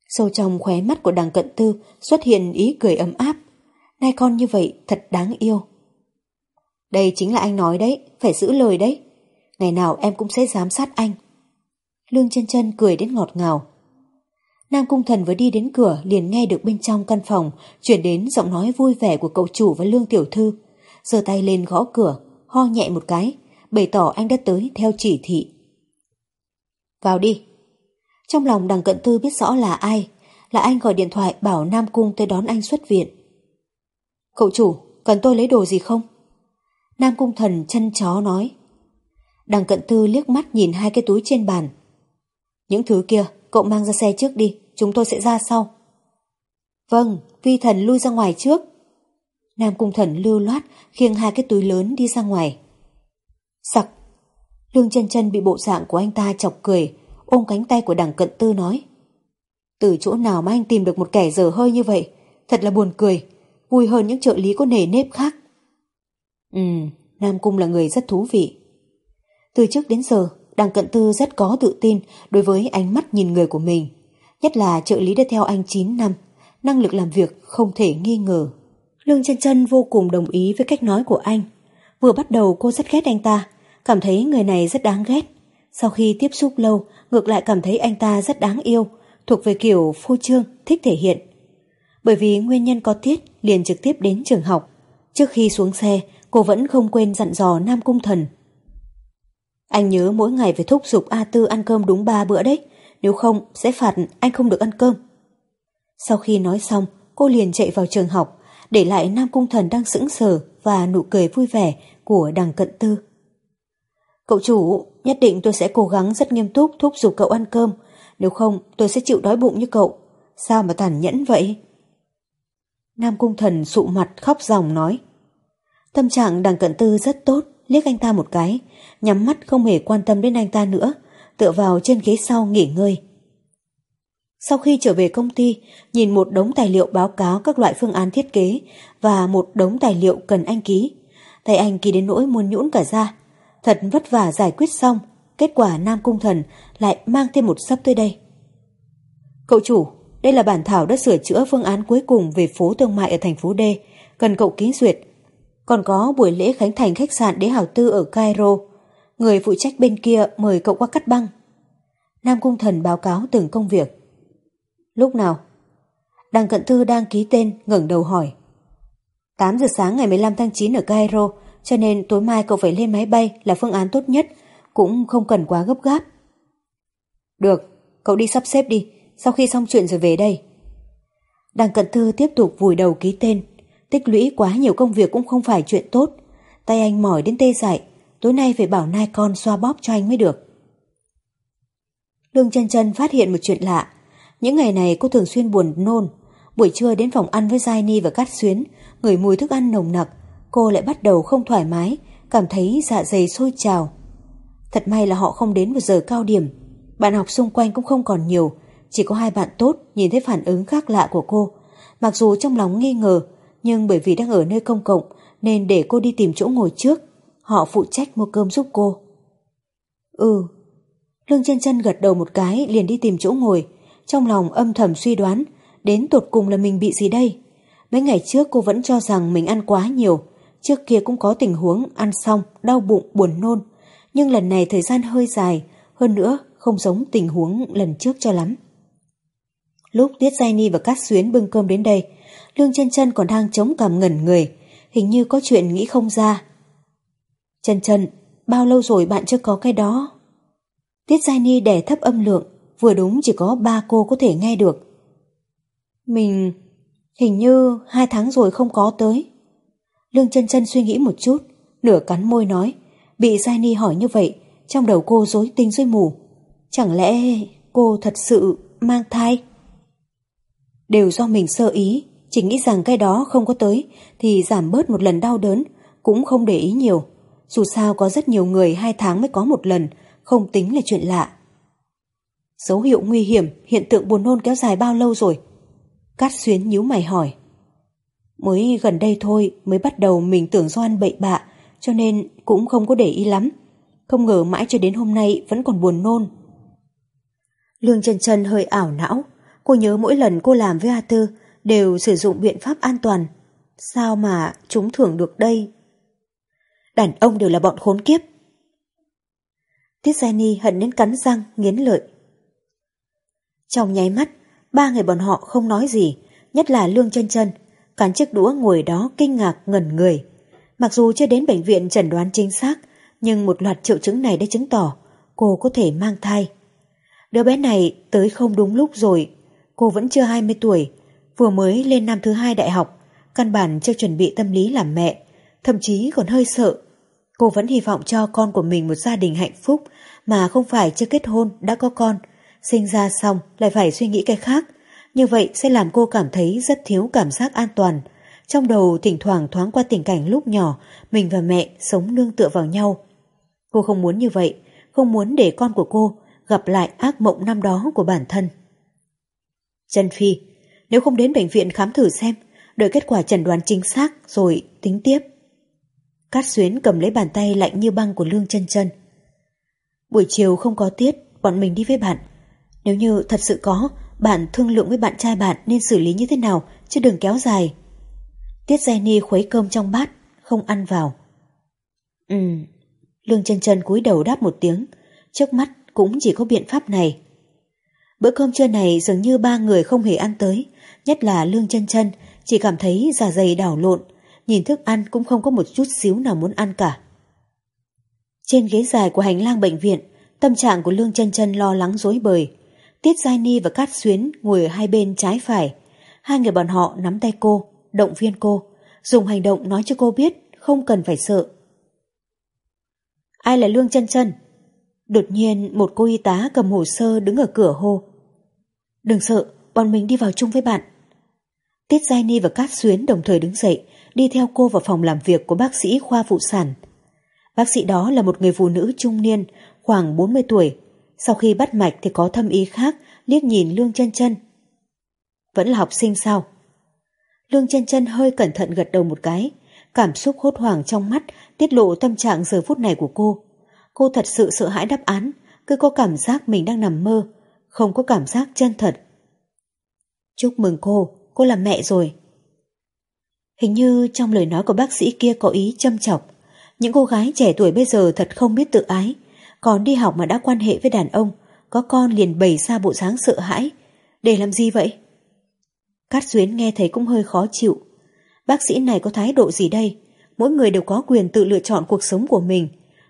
Sâu trong khóe mắt của đằng cận tư xuất hiện ý cười ấm áp. Nay con như vậy thật đáng yêu. Đây chính là anh nói đấy, phải giữ lời đấy. Ngày nào em cũng sẽ giám sát anh. Lương chân chân cười đến ngọt ngào. Nam Cung Thần vừa đi đến cửa liền nghe được bên trong căn phòng chuyển đến giọng nói vui vẻ của cậu chủ và Lương Tiểu Thư. giơ tay lên gõ cửa, ho nhẹ một cái, bày tỏ anh đã tới theo chỉ thị. Vào đi. Trong lòng đằng cận tư biết rõ là ai, là anh gọi điện thoại bảo Nam Cung tới đón anh xuất viện. Cậu chủ, cần tôi lấy đồ gì không? Nam Cung Thần chân chó nói. Đằng cận tư liếc mắt nhìn hai cái túi trên bàn. Những thứ kia, cậu mang ra xe trước đi, chúng tôi sẽ ra sau. Vâng, vi thần lui ra ngoài trước. Nam Cung Thần lưu loát khiêng hai cái túi lớn đi ra ngoài. Sặc, Lương chân chân bị bộ dạng của anh ta chọc cười, ôm cánh tay của đằng cận tư nói. Từ chỗ nào mà anh tìm được một kẻ dở hơi như vậy, thật là buồn cười, vui hơn những trợ lý có nề nếp khác. Ừ, Nam Cung là người rất thú vị. Từ trước đến giờ, đằng cận tư rất có tự tin đối với ánh mắt nhìn người của mình, nhất là trợ lý đã theo anh 9 năm, năng lực làm việc không thể nghi ngờ. Lương chân chân vô cùng đồng ý với cách nói của anh. Vừa bắt đầu cô rất ghét anh ta, cảm thấy người này rất đáng ghét. Sau khi tiếp xúc lâu, ngược lại cảm thấy anh ta rất đáng yêu, thuộc về kiểu phô trương, thích thể hiện. Bởi vì nguyên nhân có tiết liền trực tiếp đến trường học. Trước khi xuống xe, cô vẫn không quên dặn dò Nam Cung Thần. Anh nhớ mỗi ngày phải thúc giục A Tư ăn cơm đúng ba bữa đấy, nếu không sẽ phạt anh không được ăn cơm. Sau khi nói xong, cô liền chạy vào trường học, để lại Nam Cung Thần đang sững sờ và nụ cười vui vẻ của đằng cận tư. Cậu chủ, nhất định tôi sẽ cố gắng rất nghiêm túc thúc giục cậu ăn cơm, nếu không tôi sẽ chịu đói bụng như cậu. Sao mà tàn nhẫn vậy? Nam Cung Thần sụ mặt khóc ròng nói. Tâm trạng đằng cận tư rất tốt, liếc anh ta một cái, nhắm mắt không hề quan tâm đến anh ta nữa, tựa vào trên ghế sau nghỉ ngơi. Sau khi trở về công ty, nhìn một đống tài liệu báo cáo các loại phương án thiết kế và một đống tài liệu cần anh ký, tay anh ký đến nỗi muốn nhũn cả ra. Thật vất vả giải quyết xong, kết quả Nam Cung Thần lại mang thêm một sắp tới đây. Cậu chủ, đây là bản thảo đã sửa chữa phương án cuối cùng về phố thương mại ở thành phố D, cần cậu ký duyệt. Còn có buổi lễ khánh thành khách sạn Đế Hảo Tư ở Cairo. Người phụ trách bên kia mời cậu qua cắt băng. Nam Cung Thần báo cáo từng công việc. Lúc nào? Đằng Cận Thư đang ký tên ngẩng đầu hỏi. 8 giờ sáng ngày 15 tháng 9 ở Cairo, cho nên tối mai cậu phải lên máy bay là phương án tốt nhất, cũng không cần quá gấp gáp. Được, cậu đi sắp xếp đi, sau khi xong chuyện rồi về đây. Đằng cận thư tiếp tục vùi đầu ký tên, tích lũy quá nhiều công việc cũng không phải chuyện tốt. Tay anh mỏi đến tê dại, tối nay phải bảo nai con xoa bóp cho anh mới được. Lương chân chân phát hiện một chuyện lạ. Những ngày này cô thường xuyên buồn nôn. Buổi trưa đến phòng ăn với Giai Ni và Cát Xuyến, ngửi mùi thức ăn nồng nặc, cô lại bắt đầu không thoải mái, cảm thấy dạ dày sôi trào. Thật may là họ không đến vào giờ cao điểm, bạn học xung quanh cũng không còn nhiều, chỉ có hai bạn tốt nhìn thấy phản ứng khác lạ của cô. Mặc dù trong lòng nghi ngờ, nhưng bởi vì đang ở nơi công cộng nên để cô đi tìm chỗ ngồi trước, họ phụ trách mua cơm giúp cô. Ừ, Lương chân chân gật đầu một cái liền đi tìm chỗ ngồi, trong lòng âm thầm suy đoán, đến tột cùng là mình bị gì đây? Mấy ngày trước cô vẫn cho rằng mình ăn quá nhiều, trước kia cũng có tình huống ăn xong, đau bụng, buồn nôn. Nhưng lần này thời gian hơi dài, hơn nữa không giống tình huống lần trước cho lắm. Lúc Tiết Giai Ni và Cát Xuyến bưng cơm đến đây, Lương chân chân còn đang chống cằm ngẩn người, hình như có chuyện nghĩ không ra. Chân chân, bao lâu rồi bạn chưa có cái đó? Tiết Giai Ni đè thấp âm lượng, vừa đúng chỉ có ba cô có thể nghe được. Mình... hình như hai tháng rồi không có tới. Lương chân chân suy nghĩ một chút, nửa cắn môi nói, bị Giai Ni hỏi như vậy, trong đầu cô rối tinh rối mù. Chẳng lẽ cô thật sự mang thai? Đều do mình sơ ý, chỉ nghĩ rằng cái đó không có tới thì giảm bớt một lần đau đớn, cũng không để ý nhiều. Dù sao có rất nhiều người hai tháng mới có một lần, không tính là chuyện lạ. Dấu hiệu nguy hiểm, hiện tượng buồn nôn kéo dài bao lâu rồi? Cát xuyến nhíu mày hỏi. Mới gần đây thôi mới bắt đầu mình tưởng do ăn bậy bạ, cho nên cũng không có để ý lắm. Không ngờ mãi cho đến hôm nay vẫn còn buồn nôn. Lương chân chân hơi ảo não. Cô nhớ mỗi lần cô làm với A Tư đều sử dụng biện pháp an toàn. Sao mà chúng thưởng được đây? Đàn ông đều là bọn khốn kiếp. Tiết Giai Ni hận đến cắn răng, nghiến lợi. Trong nháy mắt, ba người bọn họ không nói gì, nhất là Lương chân chân, cán chiếc đũa ngồi đó kinh ngạc ngẩn người. Mặc dù chưa đến bệnh viện chẩn đoán chính xác, nhưng một loạt triệu chứng này đã chứng tỏ cô có thể mang thai. Đứa bé này tới không đúng lúc rồi, cô vẫn chưa 20 tuổi, vừa mới lên năm thứ hai đại học, căn bản chưa chuẩn bị tâm lý làm mẹ, thậm chí còn hơi sợ. Cô vẫn hy vọng cho con của mình một gia đình hạnh phúc mà không phải chưa kết hôn đã có con, sinh ra xong lại phải suy nghĩ cái khác. Như vậy sẽ làm cô cảm thấy rất thiếu cảm giác an toàn. Trong đầu thỉnh thoảng thoáng qua tình cảnh lúc nhỏ mình và mẹ sống nương tựa vào nhau. Cô không muốn như vậy, không muốn để con của cô gặp lại ác mộng năm đó của bản thân. Trần Phi, nếu không đến bệnh viện khám thử xem, đợi kết quả chẩn đoán chính xác rồi tính tiếp. Cát Xuyến cầm lấy bàn tay lạnh như băng của Lương chân chân. Buổi chiều không có tiết, bọn mình đi với bạn. Nếu như thật sự có, bạn thương lượng với bạn trai bạn nên xử lý như thế nào, chứ đừng kéo dài. Tiết Jenny khuấy cơm trong bát, không ăn vào. Ừ, Lương chân chân cúi đầu đáp một tiếng, trước mắt cũng chỉ có biện pháp này. Bữa cơm trưa này dường như ba người không hề ăn tới, nhất là Lương chân chân chỉ cảm thấy dạ dày đảo lộn, nhìn thức ăn cũng không có một chút xíu nào muốn ăn cả. Trên ghế dài của hành lang bệnh viện, tâm trạng của Lương chân chân lo lắng dối bời. Tiết Giai Ni và Cát Xuyến ngồi ở hai bên trái phải. Hai người bọn họ nắm tay cô, động viên cô, dùng hành động nói cho cô biết không cần phải sợ. Ai là Lương chân chân? Đột nhiên một cô y tá cầm hồ sơ đứng ở cửa hô. Đừng sợ, bọn mình đi vào chung với bạn. Tiết Giai Ni và Cát Xuyến đồng thời đứng dậy, đi theo cô vào phòng làm việc của bác sĩ khoa phụ sản. Bác sĩ đó là một người phụ nữ trung niên, khoảng 40 tuổi. Sau khi bắt mạch thì có thâm ý khác, liếc nhìn Lương chân chân. Vẫn là học sinh sao? Lương chân chân hơi cẩn thận gật đầu một cái, cảm xúc hốt hoảng trong mắt tiết lộ tâm trạng giờ phút này của cô. Cô thật sự sợ hãi đáp án, cứ có cảm giác mình đang nằm mơ, không có cảm giác chân thật. Chúc mừng cô, cô là mẹ rồi. Hình như trong lời nói của bác sĩ kia có ý châm chọc. Những cô gái trẻ tuổi bây giờ thật không biết tự ái, còn đi học mà đã quan hệ với đàn ông, có con liền bày ra bộ dáng sợ hãi. Để làm gì vậy? Cát Duyến nghe thấy cũng hơi khó chịu. Bác sĩ này có thái độ gì đây? Mỗi người đều có quyền tự lựa chọn cuộc sống của mình.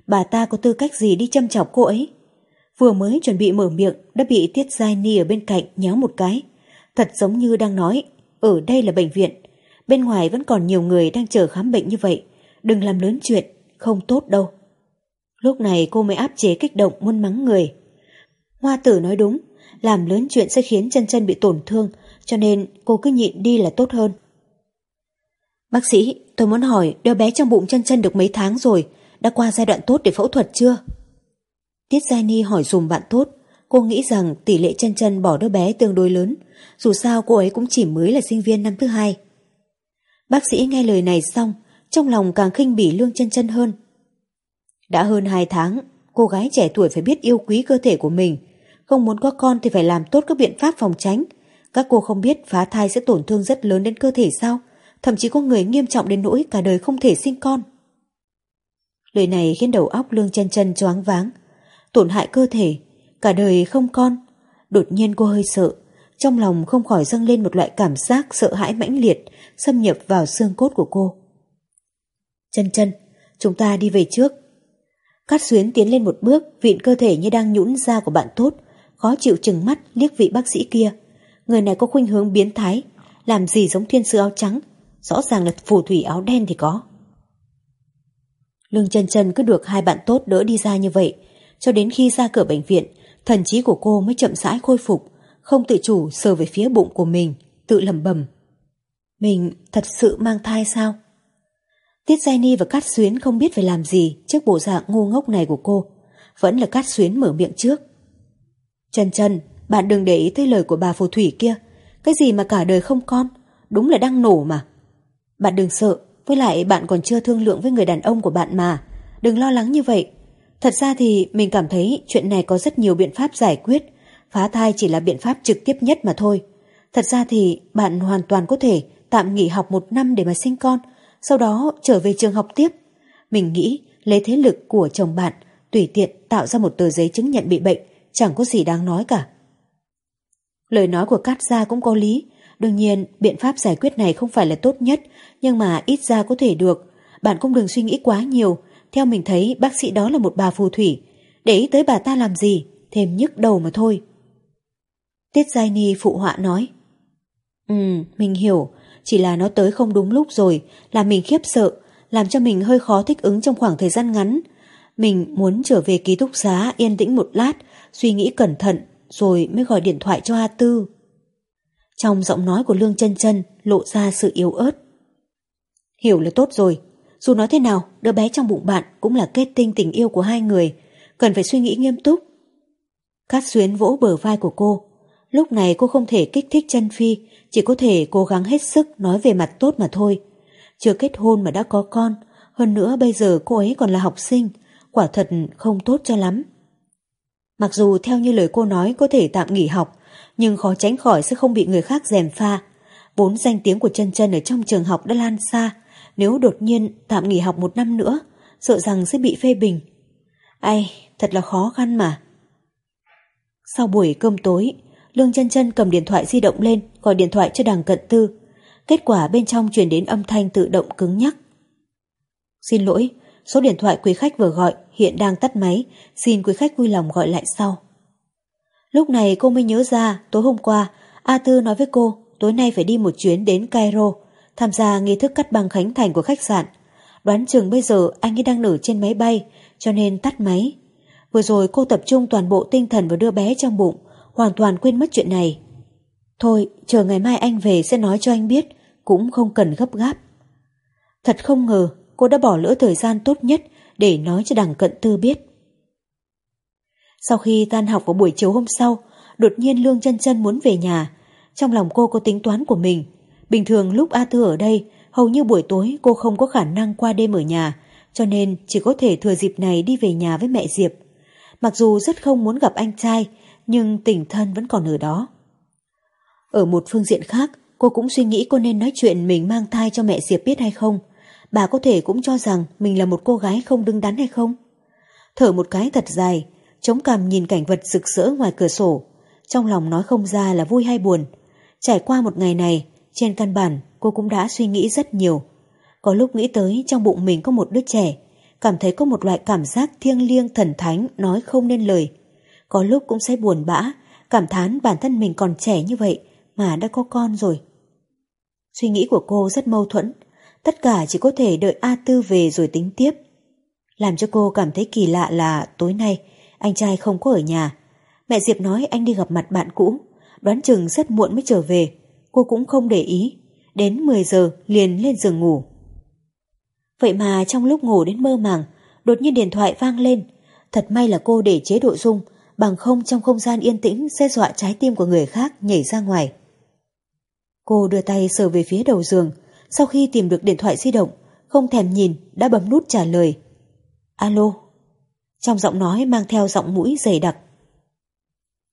Bà ta có tư cách gì đi châm chọc cô ấy? Vừa mới chuẩn bị mở miệng đã bị Tiết Giai Ni ở bên cạnh nhéo một cái. Thật giống như đang nói, ở đây là bệnh viện. Bên ngoài vẫn còn nhiều người đang chờ khám bệnh như vậy. Đừng làm lớn chuyện, không tốt đâu. Lúc này cô mới áp chế kích động muốn mắng người. Hoa tử nói đúng, làm lớn chuyện sẽ khiến chân chân bị tổn thương, cho nên cô cứ nhịn đi là tốt hơn. Bác sĩ, tôi muốn hỏi đứa bé trong bụng chân chân được mấy tháng rồi, đã qua giai đoạn tốt để phẫu thuật chưa? Tiết Giai Ni hỏi dùm bạn tốt, cô nghĩ rằng tỷ lệ chân chân bỏ đứa bé tương đối lớn, dù sao cô ấy cũng chỉ mới là sinh viên năm thứ hai. Bác sĩ nghe lời này xong, trong lòng càng khinh bỉ lương chân chân hơn. Đã hơn hai tháng, cô gái trẻ tuổi phải biết yêu quý cơ thể của mình, không muốn có con thì phải làm tốt các biện pháp phòng tránh. Các cô không biết phá thai sẽ tổn thương rất lớn đến cơ thể sao? Thậm chí có người nghiêm trọng đến nỗi cả đời không thể sinh con. Lời này khiến đầu óc lương chân chân choáng váng. Tổn hại cơ thể, cả đời không con. Đột nhiên cô hơi sợ, trong lòng không khỏi dâng lên một loại cảm giác sợ hãi mãnh liệt, xâm nhập vào xương cốt của cô. Chân chân, chúng ta đi về trước. Cát xuyến tiến lên một bước, vịn cơ thể như đang nhũn ra của bạn tốt, khó chịu chừng mắt liếc vị bác sĩ kia. Người này có khuynh hướng biến thái, làm gì giống thiên sư áo trắng, rõ ràng là phù thủy áo đen thì có. Lương chân chân cứ được hai bạn tốt đỡ đi ra như vậy, cho đến khi ra cửa bệnh viện, thần trí của cô mới chậm rãi khôi phục, không tự chủ sờ về phía bụng của mình, tự lẩm bẩm. Mình thật sự mang thai sao? Tiết Giai Ni và Cát Xuyến không biết phải làm gì trước bộ dạng ngu ngốc này của cô. Vẫn là Cát Xuyến mở miệng trước. Trần Trần, bạn đừng để ý tới lời của bà phù thủy kia. Cái gì mà cả đời không con, đúng là đang nổ mà. Bạn đừng sợ, với lại bạn còn chưa thương lượng với người đàn ông của bạn mà. Đừng lo lắng như vậy. Thật ra thì mình cảm thấy chuyện này có rất nhiều biện pháp giải quyết. Phá thai chỉ là biện pháp trực tiếp nhất mà thôi. Thật ra thì bạn hoàn toàn có thể tạm nghỉ học một năm để mà sinh con, sau đó trở về trường học tiếp. Mình nghĩ lấy thế lực của chồng bạn tùy tiện tạo ra một tờ giấy chứng nhận bị bệnh chẳng có gì đáng nói cả. Lời nói của Cát Gia cũng có lý, đương nhiên biện pháp giải quyết này không phải là tốt nhất, nhưng mà ít ra có thể được. Bạn cũng đừng suy nghĩ quá nhiều, theo mình thấy bác sĩ đó là một bà phù thủy, để ý tới bà ta làm gì, thêm nhức đầu mà thôi. Tiết Giai Ni phụ họa nói. Ừ, mình hiểu, chỉ là nó tới không đúng lúc rồi, làm mình khiếp sợ, làm cho mình hơi khó thích ứng trong khoảng thời gian ngắn. Mình muốn trở về ký túc xá yên tĩnh một lát, suy nghĩ cẩn thận, rồi mới gọi điện thoại cho A Tư. Trong giọng nói của Lương chân chân lộ ra sự yếu ớt. Hiểu là tốt rồi, dù nói thế nào, đứa bé trong bụng bạn cũng là kết tinh tình yêu của hai người, cần phải suy nghĩ nghiêm túc. Cát xuyến vỗ bờ vai của cô, lúc này cô không thể kích thích chân Phi, chỉ có thể cố gắng hết sức nói về mặt tốt mà thôi. Chưa kết hôn mà đã có con, hơn nữa bây giờ cô ấy còn là học sinh, quả thật không tốt cho lắm. Mặc dù theo như lời cô nói có thể tạm nghỉ học, nhưng khó tránh khỏi sẽ không bị người khác dèm pha. Bốn danh tiếng của chân chân ở trong trường học đã lan xa, nếu đột nhiên tạm nghỉ học một năm nữa, sợ rằng sẽ bị phê bình. Ai, thật là khó khăn mà. Sau buổi cơm tối, Lương chân chân cầm điện thoại di động lên, gọi điện thoại cho đằng cận tư. Kết quả bên trong truyền đến âm thanh tự động cứng nhắc. Xin lỗi, số điện thoại quý khách vừa gọi hiện đang tắt máy, xin quý khách vui lòng gọi lại sau. Lúc này cô mới nhớ ra, tối hôm qua, A Tư nói với cô tối nay phải đi một chuyến đến Cairo, tham gia nghi thức cắt băng khánh thành của khách sạn. Đoán chừng bây giờ anh ấy đang nở trên máy bay, cho nên tắt máy. Vừa rồi cô tập trung toàn bộ tinh thần vào đứa bé trong bụng, hoàn toàn quên mất chuyện này. Thôi, chờ ngày mai anh về sẽ nói cho anh biết, cũng không cần gấp gáp. Thật không ngờ cô đã bỏ lỡ thời gian tốt nhất để nói cho đằng cận tư biết. Sau khi tan học vào buổi chiều hôm sau, đột nhiên Lương chân chân muốn về nhà. Trong lòng cô có tính toán của mình. Bình thường lúc A Thư ở đây, hầu như buổi tối cô không có khả năng qua đêm ở nhà, cho nên chỉ có thể thừa dịp này đi về nhà với mẹ Diệp. Mặc dù rất không muốn gặp anh trai, nhưng tình thân vẫn còn ở đó. Ở một phương diện khác, cô cũng suy nghĩ cô nên nói chuyện mình mang thai cho mẹ Diệp biết hay không. Bà có thể cũng cho rằng mình là một cô gái không đứng đắn hay không. Thở một cái thật dài, chống cằm nhìn cảnh vật rực rỡ ngoài cửa sổ. Trong lòng nói không ra là vui hay buồn. Trải qua một ngày này, trên căn bản cô cũng đã suy nghĩ rất nhiều. Có lúc nghĩ tới trong bụng mình có một đứa trẻ, cảm thấy có một loại cảm giác thiêng liêng thần thánh nói không nên lời. Có lúc cũng sẽ buồn bã, cảm thán bản thân mình còn trẻ như vậy mà đã có con rồi. Suy nghĩ của cô rất mâu thuẫn, tất cả chỉ có thể đợi A Tư về rồi tính tiếp. Làm cho cô cảm thấy kỳ lạ là tối nay anh trai không có ở nhà. Mẹ Diệp nói anh đi gặp mặt bạn cũ, đoán chừng rất muộn mới trở về. Cô cũng không để ý, đến 10 giờ liền lên giường ngủ. Vậy mà trong lúc ngủ đến mơ màng, đột nhiên điện thoại vang lên. Thật may là cô để chế độ rung, bằng không trong không gian yên tĩnh sẽ dọa trái tim của người khác nhảy ra ngoài. Cô đưa tay sờ về phía đầu giường, sau khi tìm được điện thoại di động, không thèm nhìn, đã bấm nút trả lời. Alo. Trong giọng nói mang theo giọng mũi dày đặc.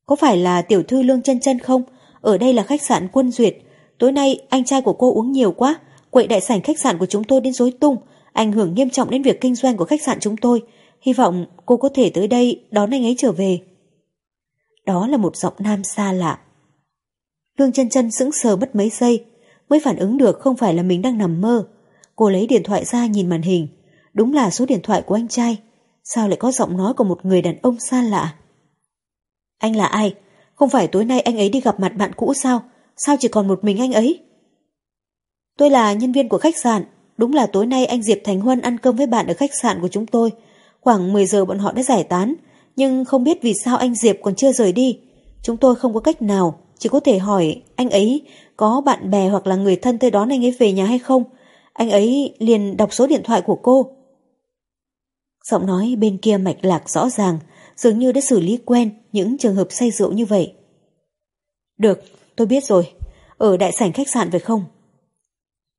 Có phải là tiểu thư Lương chân chân không? Ở đây là khách sạn Quân Duyệt. Tối nay anh trai của cô uống nhiều quá, quậy đại sảnh khách sạn của chúng tôi đến rối tung, ảnh hưởng nghiêm trọng đến việc kinh doanh của khách sạn chúng tôi. Hy vọng cô có thể tới đây đón anh ấy trở về. Đó là một giọng nam xa lạ. Lương chân chân sững sờ mất mấy giây, mới phản ứng được không phải là mình đang nằm mơ. Cô lấy điện thoại ra nhìn màn hình, đúng là số điện thoại của anh trai. Sao lại có giọng nói của một người đàn ông xa lạ? Anh là ai? Không phải tối nay anh ấy đi gặp mặt bạn cũ sao? Sao chỉ còn một mình anh ấy? Tôi là nhân viên của khách sạn. Đúng là tối nay anh Diệp Thành Huân ăn cơm với bạn ở khách sạn của chúng tôi. Khoảng 10 giờ bọn họ đã giải tán. Nhưng không biết vì sao anh Diệp còn chưa rời đi. Chúng tôi không có cách nào. Chỉ có thể hỏi anh ấy có bạn bè hoặc là người thân tới đón anh ấy về nhà hay không. Anh ấy liền đọc số điện thoại của cô. Giọng nói bên kia mạch lạc rõ ràng, dường như đã xử lý quen những trường hợp say rượu như vậy. Được, tôi biết rồi. Ở đại sảnh khách sạn phải không?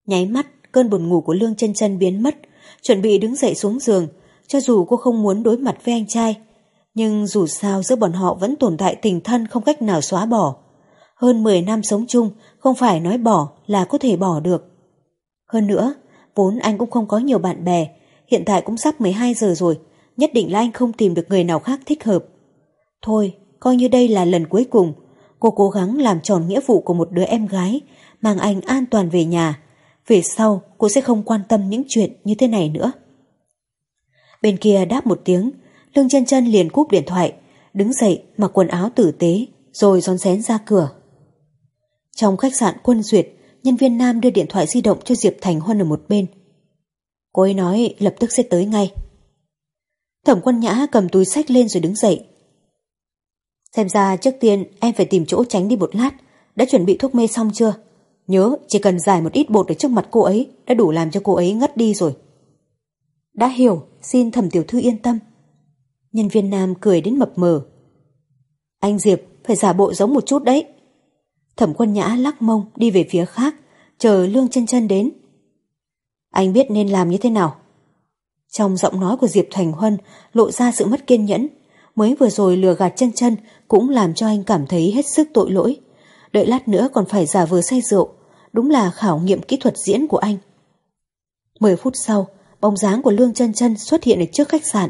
Nháy mắt, cơn buồn ngủ của Lương chân chân biến mất, chuẩn bị đứng dậy xuống giường, cho dù cô không muốn đối mặt với anh trai. Nhưng dù sao giữa bọn họ vẫn tồn tại tình thân không cách nào xóa bỏ. Hơn 10 năm sống chung, không phải nói bỏ là có thể bỏ được. Hơn nữa, vốn anh cũng không có nhiều bạn bè, hiện tại cũng sắp 12 giờ rồi, nhất định là anh không tìm được người nào khác thích hợp. Thôi, coi như đây là lần cuối cùng, cô cố gắng làm tròn nghĩa vụ của một đứa em gái, mang anh an toàn về nhà. Về sau, cô sẽ không quan tâm những chuyện như thế này nữa. Bên kia đáp một tiếng, Lương chân chân liền cúp điện thoại, đứng dậy mặc quần áo tử tế, rồi rón rén ra cửa. Trong khách sạn Quân Duyệt, nhân viên nam đưa điện thoại di động cho Diệp Thành Huân ở một bên. Cô ấy nói lập tức sẽ tới ngay. Thẩm quân nhã cầm túi sách lên rồi đứng dậy. Xem ra trước tiên em phải tìm chỗ tránh đi một lát, đã chuẩn bị thuốc mê xong chưa? Nhớ chỉ cần giải một ít bột ở trước mặt cô ấy đã đủ làm cho cô ấy ngất đi rồi. Đã hiểu, xin thẩm tiểu thư yên tâm. Nhân viên nam cười đến mập mờ. Anh Diệp phải giả bộ giống một chút đấy. Thẩm quân nhã lắc mông đi về phía khác, chờ lương chân chân đến. Anh biết nên làm như thế nào? Trong giọng nói của Diệp Thành Huân lộ ra sự mất kiên nhẫn, mới vừa rồi lừa gạt chân chân cũng làm cho anh cảm thấy hết sức tội lỗi. Đợi lát nữa còn phải giả vờ say rượu, đúng là khảo nghiệm kỹ thuật diễn của anh. Mười phút sau, bóng dáng của Lương chân chân xuất hiện ở trước khách sạn.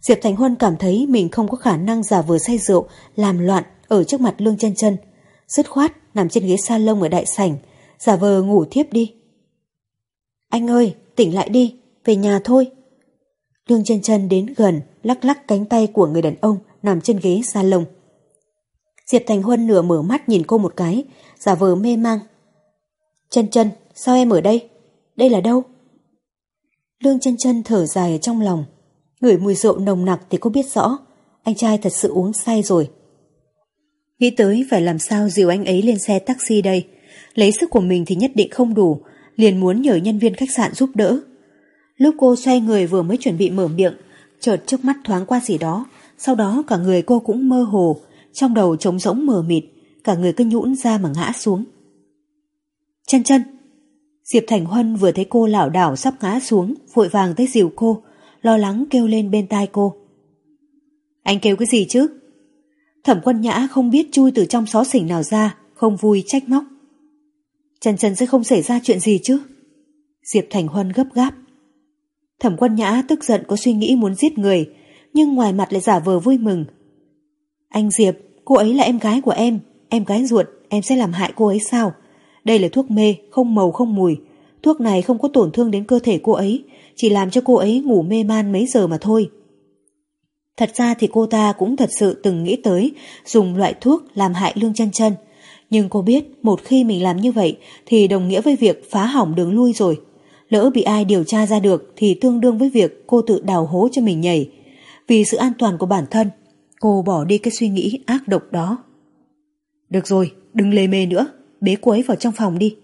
Diệp Thành Huân cảm thấy mình không có khả năng giả vờ say rượu, làm loạn ở trước mặt Lương chân chân. Dứt khoát nằm trên ghế salon ở đại sảnh, giả vờ ngủ thiếp đi. Anh ơi, tỉnh lại đi, về nhà thôi. Lương chân chân đến gần, lắc lắc cánh tay của người đàn ông nằm trên ghế salon. Diệp Thành Huân nửa mở mắt nhìn cô một cái, giả vờ mê mang. Chân chân, sao em ở đây? Đây là đâu? Lương chân chân thở dài ở trong lòng. Ngửi mùi rượu nồng nặc thì cô biết rõ, anh trai thật sự uống say rồi. Nghĩ tới phải làm sao dìu anh ấy lên xe taxi đây. Lấy sức của mình thì nhất định không đủ, liền muốn nhờ nhân viên khách sạn giúp đỡ. Lúc cô xoay người vừa mới chuẩn bị mở miệng, chợt trước mắt thoáng qua gì đó, sau đó cả người cô cũng mơ hồ, trong đầu trống rỗng mờ mịt, cả người cứ nhũn ra mà ngã xuống. Chân chân! Diệp Thành Huân vừa thấy cô lảo đảo sắp ngã xuống, vội vàng tới dìu cô, lo lắng kêu lên bên tai cô. Anh kêu cái gì chứ? Thẩm quân nhã không biết chui từ trong xó xỉnh nào ra, không vui trách móc. Trần Trần sẽ không xảy ra chuyện gì chứ? Diệp Thành Huân gấp gáp. Thẩm quân nhã tức giận có suy nghĩ muốn giết người, nhưng ngoài mặt lại giả vờ vui mừng. Anh Diệp, cô ấy là em gái của em, em gái ruột, em sẽ làm hại cô ấy sao? Đây là thuốc mê, không màu không mùi. Thuốc này không có tổn thương đến cơ thể cô ấy, chỉ làm cho cô ấy ngủ mê man mấy giờ mà thôi. Thật ra thì cô ta cũng thật sự từng nghĩ tới dùng loại thuốc làm hại lương chân chân. Nhưng cô biết một khi mình làm như vậy thì đồng nghĩa với việc phá hỏng đường lui rồi. Lỡ bị ai điều tra ra được thì tương đương với việc cô tự đào hố cho mình nhảy. Vì sự an toàn của bản thân, cô bỏ đi cái suy nghĩ ác độc đó. Được rồi, đừng lề mê nữa, bế cô ấy vào trong phòng đi.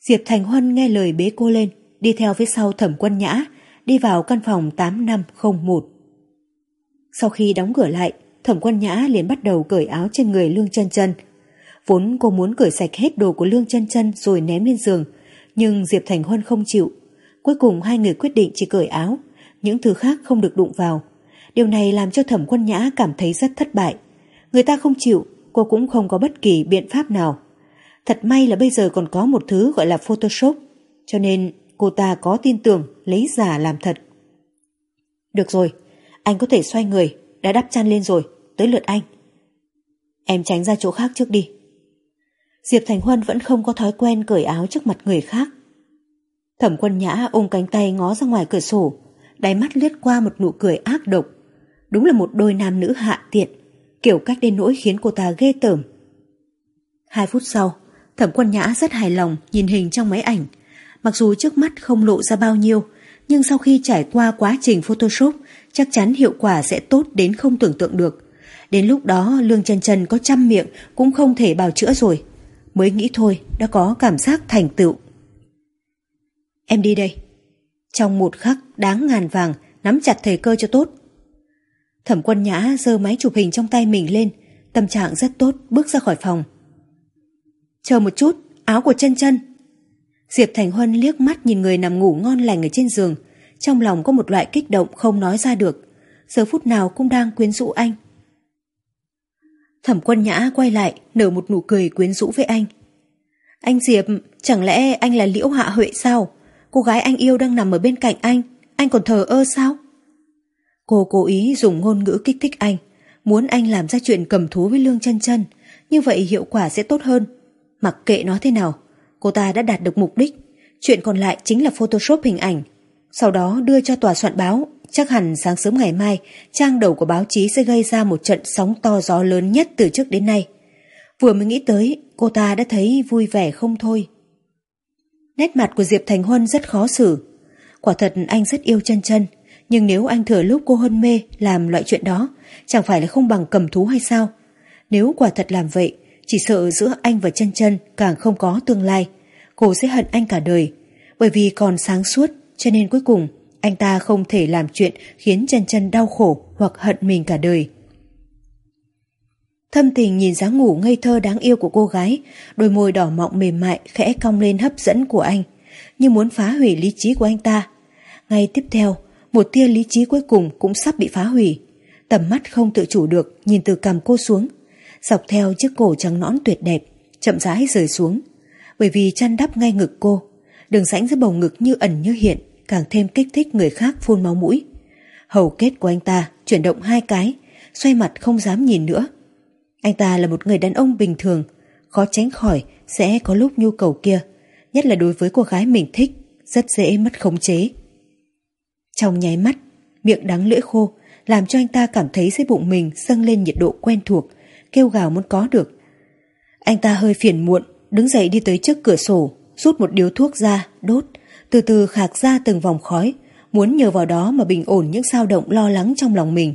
Diệp Thành Huân nghe lời bế cô lên, đi theo phía sau thẩm quân nhã, đi vào căn phòng 8501. Sau khi đóng cửa lại, thẩm quân nhã liền bắt đầu cởi áo trên người Lương chân chân Vốn cô muốn cởi sạch hết đồ của Lương chân chân rồi ném lên giường, nhưng Diệp Thành Huân không chịu. Cuối cùng hai người quyết định chỉ cởi áo, những thứ khác không được đụng vào. Điều này làm cho thẩm quân nhã cảm thấy rất thất bại. Người ta không chịu, cô cũng không có bất kỳ biện pháp nào. Thật may là bây giờ còn có một thứ gọi là Photoshop, cho nên cô ta có tin tưởng lấy giả làm thật. Được rồi, anh có thể xoay người, đã đắp chăn lên rồi, tới lượt anh. Em tránh ra chỗ khác trước đi. Diệp Thành Huân vẫn không có thói quen cởi áo trước mặt người khác. Thẩm quân nhã ôm cánh tay ngó ra ngoài cửa sổ, đáy mắt lướt qua một nụ cười ác độc. Đúng là một đôi nam nữ hạ tiện, kiểu cách đến nỗi khiến cô ta ghê tởm. Hai phút sau, thẩm quân nhã rất hài lòng nhìn hình trong máy ảnh. Mặc dù trước mắt không lộ ra bao nhiêu, nhưng sau khi trải qua quá trình Photoshop, chắc chắn hiệu quả sẽ tốt đến không tưởng tượng được. Đến lúc đó Lương chân chân có trăm miệng cũng không thể bào chữa rồi. Mới nghĩ thôi đã có cảm giác thành tựu. Em đi đây. Trong một khắc đáng ngàn vàng nắm chặt thời cơ cho tốt. Thẩm quân nhã giơ máy chụp hình trong tay mình lên tâm trạng rất tốt bước ra khỏi phòng. Chờ một chút, áo của chân chân. Diệp Thành Huân liếc mắt nhìn người nằm ngủ ngon lành ở trên giường trong lòng có một loại kích động không nói ra được giờ phút nào cũng đang quyến rũ anh. Thẩm quân nhã quay lại nở một nụ cười quyến rũ với anh. Anh Diệp, chẳng lẽ anh là Liễu Hạ Huệ sao? Cô gái anh yêu đang nằm ở bên cạnh anh, anh còn thờ ơ sao? Cô cố ý dùng ngôn ngữ kích thích anh, muốn anh làm ra chuyện cầm thú với Lương chân chân, như vậy hiệu quả sẽ tốt hơn. Mặc kệ nó thế nào, cô ta đã đạt được mục đích, chuyện còn lại chính là photoshop hình ảnh, sau đó đưa cho tòa soạn báo Chắc hẳn sáng sớm ngày mai, trang đầu của báo chí sẽ gây ra một trận sóng to gió lớn nhất từ trước đến nay. Vừa mới nghĩ tới, cô ta đã thấy vui vẻ không thôi. Nét mặt của Diệp Thành Huân rất khó xử. Quả thật anh rất yêu chân chân, nhưng nếu anh thừa lúc cô hôn mê làm loại chuyện đó, chẳng phải là không bằng cầm thú hay sao? Nếu quả thật làm vậy, chỉ sợ giữa anh và chân chân càng không có tương lai. Cô sẽ hận anh cả đời, bởi vì còn sáng suốt cho nên cuối cùng anh ta không thể làm chuyện khiến chân chân đau khổ hoặc hận mình cả đời. Thâm tình nhìn dáng ngủ ngây thơ đáng yêu của cô gái, đôi môi đỏ mọng mềm mại khẽ cong lên hấp dẫn của anh, như muốn phá hủy lý trí của anh ta. Ngay tiếp theo, một tia lý trí cuối cùng cũng sắp bị phá hủy. Tầm mắt không tự chủ được nhìn từ cằm cô xuống, dọc theo chiếc cổ trắng nõn tuyệt đẹp, chậm rãi rời xuống. Bởi vì chăn đắp ngay ngực cô, đường rãnh giữa bầu ngực như ẩn như hiện, càng thêm kích thích người khác phun máu mũi. Hầu kết của anh ta chuyển động hai cái, xoay mặt không dám nhìn nữa. Anh ta là một người đàn ông bình thường, khó tránh khỏi sẽ có lúc nhu cầu kia, nhất là đối với cô gái mình thích, rất dễ mất khống chế. Trong nháy mắt, miệng đắng lưỡi khô làm cho anh ta cảm thấy dưới bụng mình dâng lên nhiệt độ quen thuộc, kêu gào muốn có được. Anh ta hơi phiền muộn, đứng dậy đi tới trước cửa sổ, rút một điếu thuốc ra, đốt, từ từ khạc ra từng vòng khói, muốn nhờ vào đó mà bình ổn những dao động lo lắng trong lòng mình.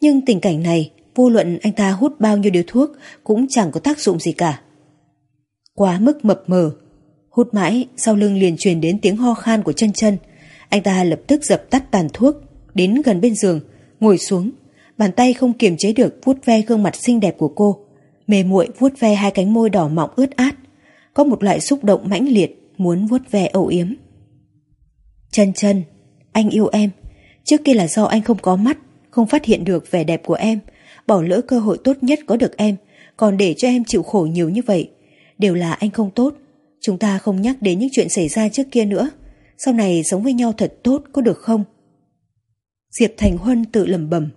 Nhưng tình cảnh này, vô luận anh ta hút bao nhiêu điếu thuốc cũng chẳng có tác dụng gì cả. Quá mức mập mờ, hút mãi sau lưng liền truyền đến tiếng ho khan của chân chân. Anh ta lập tức dập tắt tàn thuốc, đến gần bên giường, ngồi xuống, bàn tay không kiềm chế được vuốt ve gương mặt xinh đẹp của cô, mề muội vuốt ve hai cánh môi đỏ mọng ướt át, có một loại xúc động mãnh liệt muốn vuốt ve âu yếm. Chân chân, anh yêu em. Trước kia là do anh không có mắt, không phát hiện được vẻ đẹp của em, bỏ lỡ cơ hội tốt nhất có được em, còn để cho em chịu khổ nhiều như vậy. Đều là anh không tốt. Chúng ta không nhắc đến những chuyện xảy ra trước kia nữa. Sau này sống với nhau thật tốt có được không? Diệp Thành Huân tự lẩm bẩm.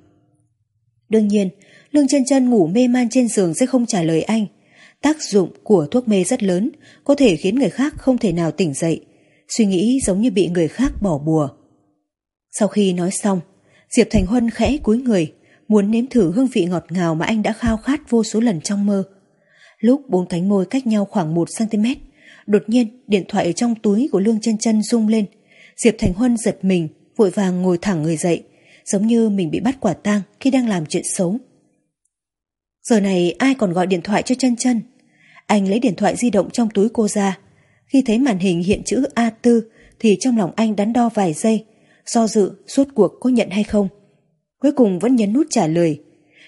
Đương nhiên, Lương chân chân ngủ mê man trên giường sẽ không trả lời anh. Tác dụng của thuốc mê rất lớn, có thể khiến người khác không thể nào tỉnh dậy suy nghĩ giống như bị người khác bỏ bùa. Sau khi nói xong, Diệp Thành Huân khẽ cúi người, muốn nếm thử hương vị ngọt ngào mà anh đã khao khát vô số lần trong mơ. Lúc bốn cánh môi cách nhau khoảng 1cm, đột nhiên điện thoại trong túi của Lương chân chân rung lên. Diệp Thành Huân giật mình, vội vàng ngồi thẳng người dậy, giống như mình bị bắt quả tang khi đang làm chuyện xấu. Giờ này ai còn gọi điện thoại cho chân chân? Anh lấy điện thoại di động trong túi cô ra, khi thấy màn hình hiện chữ A4 thì trong lòng anh đắn đo vài giây, do dự suốt cuộc có nhận hay không. Cuối cùng vẫn nhấn nút trả lời.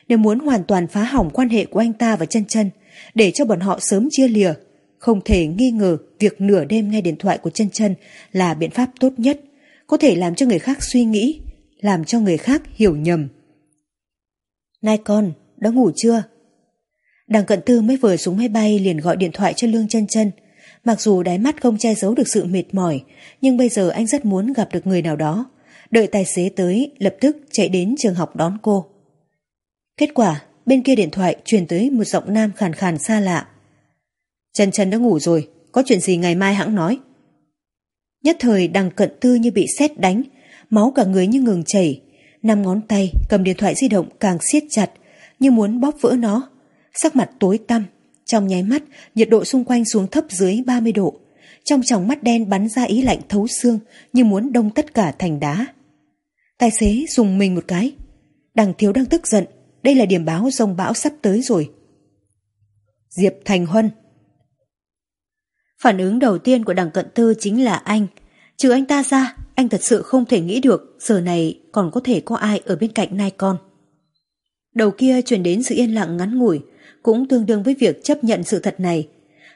Nếu muốn hoàn toàn phá hỏng quan hệ của anh ta và chân chân, để cho bọn họ sớm chia lìa, không thể nghi ngờ việc nửa đêm nghe điện thoại của chân chân là biện pháp tốt nhất, có thể làm cho người khác suy nghĩ, làm cho người khác hiểu nhầm. Này con, đã ngủ chưa? Đằng cận tư mới vừa xuống máy bay liền gọi điện thoại cho Lương chân chân Mặc dù đáy mắt không che giấu được sự mệt mỏi, nhưng bây giờ anh rất muốn gặp được người nào đó. Đợi tài xế tới, lập tức chạy đến trường học đón cô. Kết quả, bên kia điện thoại truyền tới một giọng nam khàn khàn xa lạ. Chân chân đã ngủ rồi, có chuyện gì ngày mai hãng nói. Nhất thời đằng cận tư như bị sét đánh, máu cả người như ngừng chảy, năm ngón tay cầm điện thoại di động càng siết chặt, như muốn bóp vỡ nó. Sắc mặt tối tăm, trong nháy mắt nhiệt độ xung quanh xuống thấp dưới 30 độ. Trong tròng mắt đen bắn ra ý lạnh thấu xương như muốn đông tất cả thành đá. Tài xế dùng mình một cái. Đằng thiếu đang tức giận, đây là điểm báo rông bão sắp tới rồi. Diệp Thành Huân Phản ứng đầu tiên của đằng cận tư chính là anh. Trừ anh ta ra, anh thật sự không thể nghĩ được giờ này còn có thể có ai ở bên cạnh nai con. Đầu kia truyền đến sự yên lặng ngắn ngủi, cũng tương đương với việc chấp nhận sự thật này.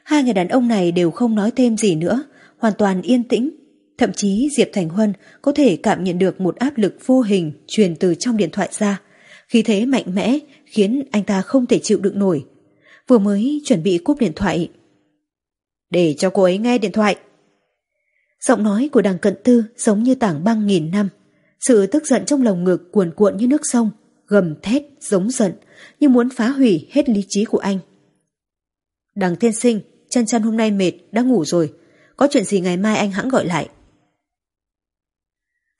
Hai người đàn ông này đều không nói thêm gì nữa, hoàn toàn yên tĩnh. Thậm chí Diệp Thành Huân có thể cảm nhận được một áp lực vô hình truyền từ trong điện thoại ra. Khí thế mạnh mẽ khiến anh ta không thể chịu đựng nổi. Vừa mới chuẩn bị cúp điện thoại. Để cho cô ấy nghe điện thoại. Giọng nói của đằng cận tư giống như tảng băng nghìn năm. Sự tức giận trong lồng ngực cuồn cuộn như nước sông, gầm thét, giống giận, như muốn phá hủy hết lý trí của anh. Đằng tiên sinh, chân chân hôm nay mệt, đã ngủ rồi. Có chuyện gì ngày mai anh hãng gọi lại.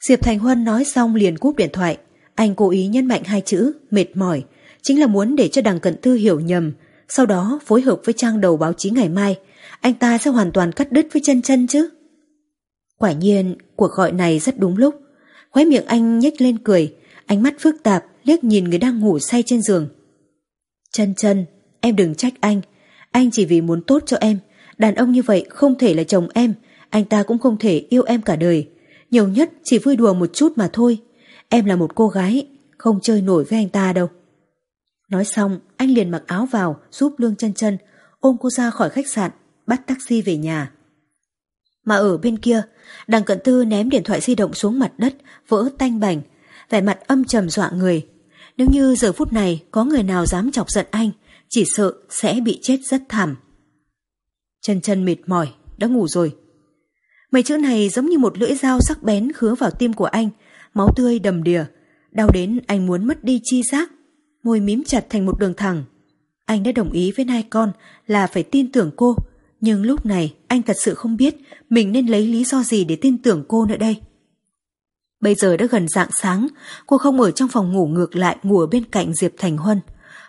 Diệp Thành Huân nói xong liền cúp điện thoại. Anh cố ý nhấn mạnh hai chữ mệt mỏi, chính là muốn để cho đằng cận tư hiểu nhầm, sau đó phối hợp với trang đầu báo chí ngày mai, anh ta sẽ hoàn toàn cắt đứt với chân chân chứ. Quả nhiên, cuộc gọi này rất đúng lúc. Khóe miệng anh nhếch lên cười, ánh mắt phức tạp liếc nhìn người đang ngủ say trên giường. Chân chân, em đừng trách anh. Anh chỉ vì muốn tốt cho em. Đàn ông như vậy không thể là chồng em. Anh ta cũng không thể yêu em cả đời. Nhiều nhất chỉ vui đùa một chút mà thôi. Em là một cô gái, không chơi nổi với anh ta đâu. Nói xong, anh liền mặc áo vào giúp Lương chân chân ôm cô ra khỏi khách sạn, bắt taxi về nhà. Mà ở bên kia, đằng cận tư ném điện thoại di động xuống mặt đất, vỡ tanh bành, vẻ mặt âm trầm dọa người. Nếu như giờ phút này có người nào dám chọc giận anh, chỉ sợ sẽ bị chết rất thảm. Chân chân mệt mỏi, đã ngủ rồi. Mấy chữ này giống như một lưỡi dao sắc bén khứa vào tim của anh, máu tươi đầm đìa. Đau đến anh muốn mất đi chi giác, môi mím chặt thành một đường thẳng. Anh đã đồng ý với nai con là phải tin tưởng cô, nhưng lúc này anh thật sự không biết mình nên lấy lý do gì để tin tưởng cô nữa đây. Bây giờ đã gần dạng sáng, cô không ở trong phòng ngủ ngược lại ngủ ở bên cạnh Diệp Thành Huân.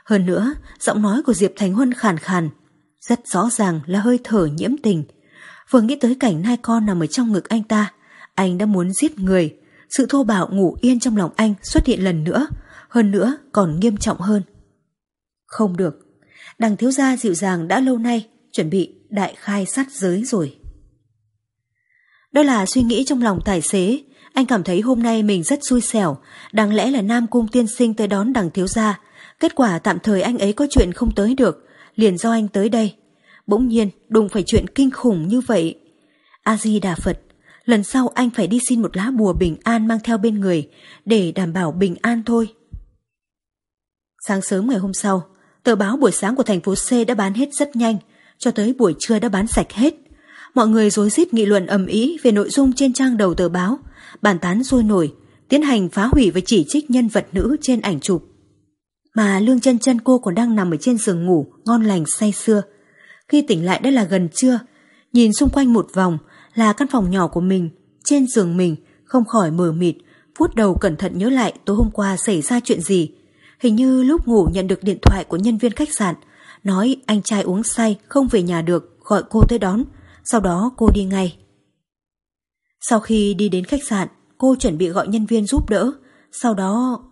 Hơn nữa, giọng nói của Diệp Thành Huân khàn khàn, rất rõ ràng là hơi thở nhiễm tình. Vừa nghĩ tới cảnh nai con nằm ở trong ngực anh ta, anh đã muốn giết người. Sự thô bạo ngủ yên trong lòng anh xuất hiện lần nữa, hơn nữa còn nghiêm trọng hơn. Không được, đằng thiếu gia dịu dàng đã lâu nay chuẩn bị đại khai sát giới rồi. Đó là suy nghĩ trong lòng tài xế, anh cảm thấy hôm nay mình rất xui xẻo, đáng lẽ là Nam Cung tiên sinh tới đón đằng thiếu gia. Kết quả tạm thời anh ấy có chuyện không tới được, liền do anh tới đây. Bỗng nhiên đụng phải chuyện kinh khủng như vậy. A-di-đà Phật, lần sau anh phải đi xin một lá bùa bình an mang theo bên người, để đảm bảo bình an thôi. Sáng sớm ngày hôm sau, tờ báo buổi sáng của thành phố C đã bán hết rất nhanh, cho tới buổi trưa đã bán sạch hết. Mọi người rối rít nghị luận ầm ĩ về nội dung trên trang đầu tờ báo, bàn tán sôi nổi, tiến hành phá hủy và chỉ trích nhân vật nữ trên ảnh chụp. Mà Lương chân chân cô còn đang nằm ở trên giường ngủ, ngon lành say sưa. Khi tỉnh lại đã là gần trưa, nhìn xung quanh một vòng là căn phòng nhỏ của mình, trên giường mình, không khỏi mờ mịt, vuốt đầu cẩn thận nhớ lại tối hôm qua xảy ra chuyện gì. Hình như lúc ngủ nhận được điện thoại của nhân viên khách sạn, nói anh trai uống say không về nhà được, gọi cô tới đón, sau đó cô đi ngay. Sau khi đi đến khách sạn, cô chuẩn bị gọi nhân viên giúp đỡ. Sau đó,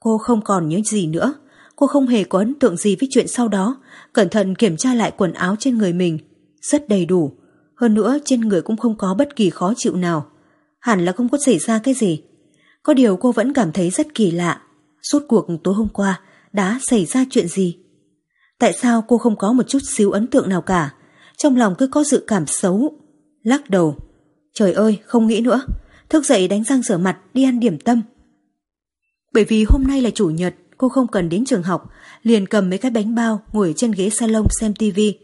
cô không còn nhớ gì nữa. Cô không hề có ấn tượng gì với chuyện sau đó. Cẩn thận kiểm tra lại quần áo trên người mình. Rất đầy đủ. Hơn nữa trên người cũng không có bất kỳ khó chịu nào. Hẳn là không có xảy ra cái gì. Có điều cô vẫn cảm thấy rất kỳ lạ. Suốt cuộc tối hôm qua đã xảy ra chuyện gì? Tại sao cô không có một chút xíu ấn tượng nào cả? Trong lòng cứ có dự cảm xấu. Lắc đầu Trời ơi, không nghĩ nữa. Thức dậy đánh răng rửa mặt, đi ăn điểm tâm. Bởi vì hôm nay là chủ nhật, cô không cần đến trường học, liền cầm mấy cái bánh bao ngồi trên ghế salon xem tivi.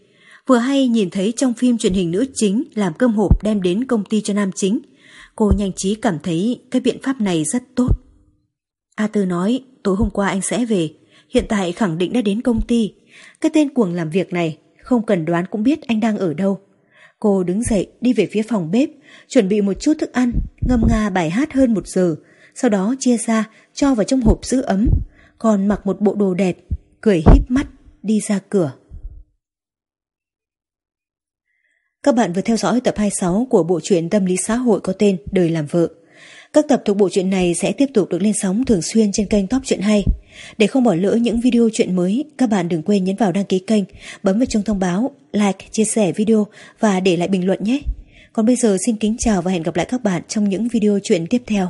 Vừa hay nhìn thấy trong phim truyền hình nữ chính làm cơm hộp đem đến công ty cho nam chính. Cô nhanh trí cảm thấy cái biện pháp này rất tốt. A Tư nói tối hôm qua anh sẽ về, hiện tại khẳng định đã đến công ty. Cái tên cuồng làm việc này không cần đoán cũng biết anh đang ở đâu. Cô đứng dậy đi về phía phòng bếp, chuẩn bị một chút thức ăn, ngâm nga bài hát hơn một giờ, sau đó chia ra cho vào trong hộp giữ ấm, còn mặc một bộ đồ đẹp, cười híp mắt đi ra cửa. Các bạn vừa theo dõi tập 26 của bộ truyện tâm lý xã hội có tên Đời làm vợ. Các tập thuộc bộ truyện này sẽ tiếp tục được lên sóng thường xuyên trên kênh Top Truyện Hay. Để không bỏ lỡ những video truyện mới, các bạn đừng quên nhấn vào đăng ký kênh, bấm vào chuông thông báo, like, chia sẻ video và để lại bình luận nhé. Còn bây giờ xin kính chào và hẹn gặp lại các bạn trong những video truyện tiếp theo.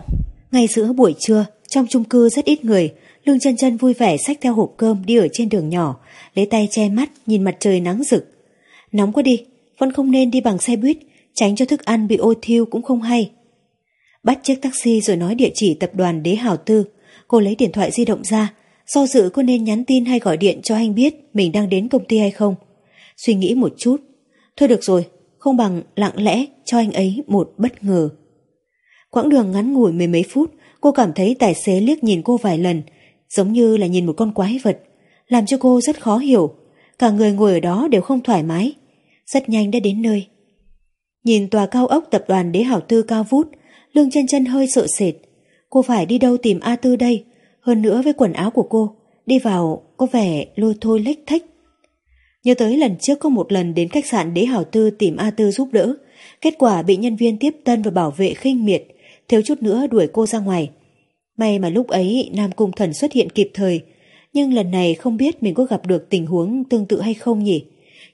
Ngay giữa buổi trưa, trong chung cư rất ít người, Lương chân chân vui vẻ xách theo hộp cơm đi ở trên đường nhỏ, lấy tay che mắt nhìn mặt trời nắng rực. Nóng quá đi, vẫn không nên đi bằng xe buýt, tránh cho thức ăn bị ôi thiêu cũng không hay. Bắt chiếc taxi rồi nói địa chỉ tập đoàn Đế hảo Tư, cô lấy điện thoại di động ra, do dự cô nên nhắn tin hay gọi điện cho anh biết mình đang đến công ty hay không. Suy nghĩ một chút, thôi được rồi, không bằng lặng lẽ cho anh ấy một bất ngờ. Quãng đường ngắn ngủi mười mấy phút, cô cảm thấy tài xế liếc nhìn cô vài lần, giống như là nhìn một con quái vật, làm cho cô rất khó hiểu. Cả người ngồi ở đó đều không thoải mái. Rất nhanh đã đến nơi. Nhìn tòa cao ốc tập đoàn đế hảo tư cao vút, lương chân chân hơi sợ sệt. Cô phải đi đâu tìm A Tư đây? Hơn nữa với quần áo của cô, đi vào có vẻ lôi thôi lếch thách. Nhớ tới lần trước có một lần đến khách sạn đế hảo tư tìm A Tư giúp đỡ, kết quả bị nhân viên tiếp tân và bảo vệ khinh miệt, thiếu chút nữa đuổi cô ra ngoài. May mà lúc ấy Nam Cung Thần xuất hiện kịp thời, nhưng lần này không biết mình có gặp được tình huống tương tự hay không nhỉ.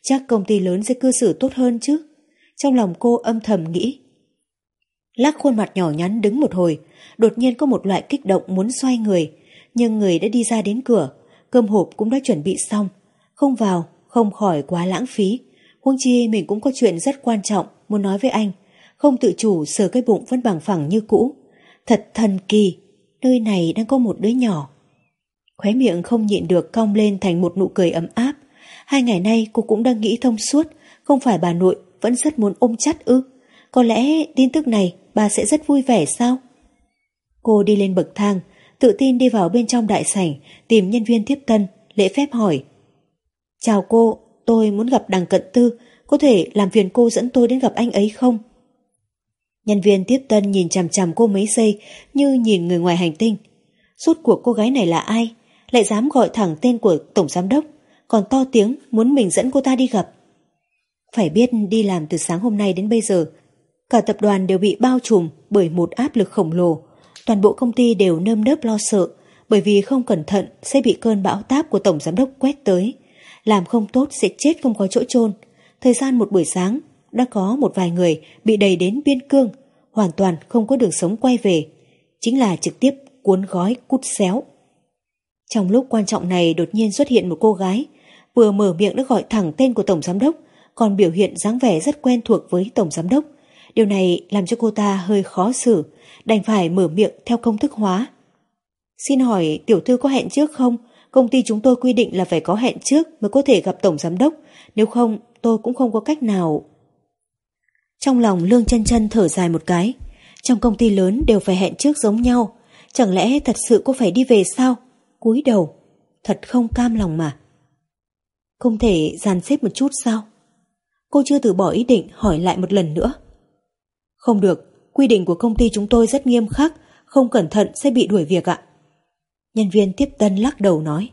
Chắc công ty lớn sẽ cư xử tốt hơn chứ. Trong lòng cô âm thầm nghĩ. Lắc khuôn mặt nhỏ nhắn đứng một hồi, đột nhiên có một loại kích động muốn xoay người, nhưng người đã đi ra đến cửa, cơm hộp cũng đã chuẩn bị xong. Không vào, không khỏi quá lãng phí. Huông chi mình cũng có chuyện rất quan trọng muốn nói với anh, không tự chủ sờ cái bụng vẫn bằng phẳng như cũ. Thật thần kỳ, nơi này đang có một đứa nhỏ. Khóe miệng không nhịn được cong lên thành một nụ cười ấm áp. Hai ngày nay cô cũng đang nghĩ thông suốt, không phải bà nội vẫn rất muốn ôm chắt ư. Có lẽ tin tức này bà sẽ rất vui vẻ sao? Cô đi lên bậc thang, tự tin đi vào bên trong đại sảnh, tìm nhân viên tiếp tân, lễ phép hỏi. Chào cô, tôi muốn gặp đằng cận tư, có thể làm phiền cô dẫn tôi đến gặp anh ấy không? Nhân viên tiếp tân nhìn chằm chằm cô mấy giây như nhìn người ngoài hành tinh. Suốt cuộc cô gái này là ai? Lại dám gọi thẳng tên của Tổng Giám Đốc, còn to tiếng muốn mình dẫn cô ta đi gặp. Phải biết đi làm từ sáng hôm nay đến bây giờ, cả tập đoàn đều bị bao trùm bởi một áp lực khổng lồ. Toàn bộ công ty đều nơm nớp lo sợ, bởi vì không cẩn thận sẽ bị cơn bão táp của Tổng Giám Đốc quét tới. Làm không tốt sẽ chết không có chỗ chôn Thời gian một buổi sáng, đã có một vài người bị đầy đến biên cương, hoàn toàn không có đường sống quay về, chính là trực tiếp cuốn gói cút xéo. Trong lúc quan trọng này đột nhiên xuất hiện một cô gái, vừa mở miệng đã gọi thẳng tên của Tổng Giám Đốc, còn biểu hiện dáng vẻ rất quen thuộc với Tổng Giám Đốc. Điều này làm cho cô ta hơi khó xử, đành phải mở miệng theo công thức hóa. Xin hỏi tiểu thư có hẹn trước không? Công ty chúng tôi quy định là phải có hẹn trước mới có thể gặp Tổng Giám Đốc, nếu không tôi cũng không có cách nào. Trong lòng Lương chân chân thở dài một cái, trong công ty lớn đều phải hẹn trước giống nhau, chẳng lẽ thật sự cô phải đi về sao? cúi đầu, thật không cam lòng mà. Không thể dàn xếp một chút sao? Cô chưa từ bỏ ý định hỏi lại một lần nữa. Không được, quy định của công ty chúng tôi rất nghiêm khắc, không cẩn thận sẽ bị đuổi việc ạ. Nhân viên tiếp tân lắc đầu nói.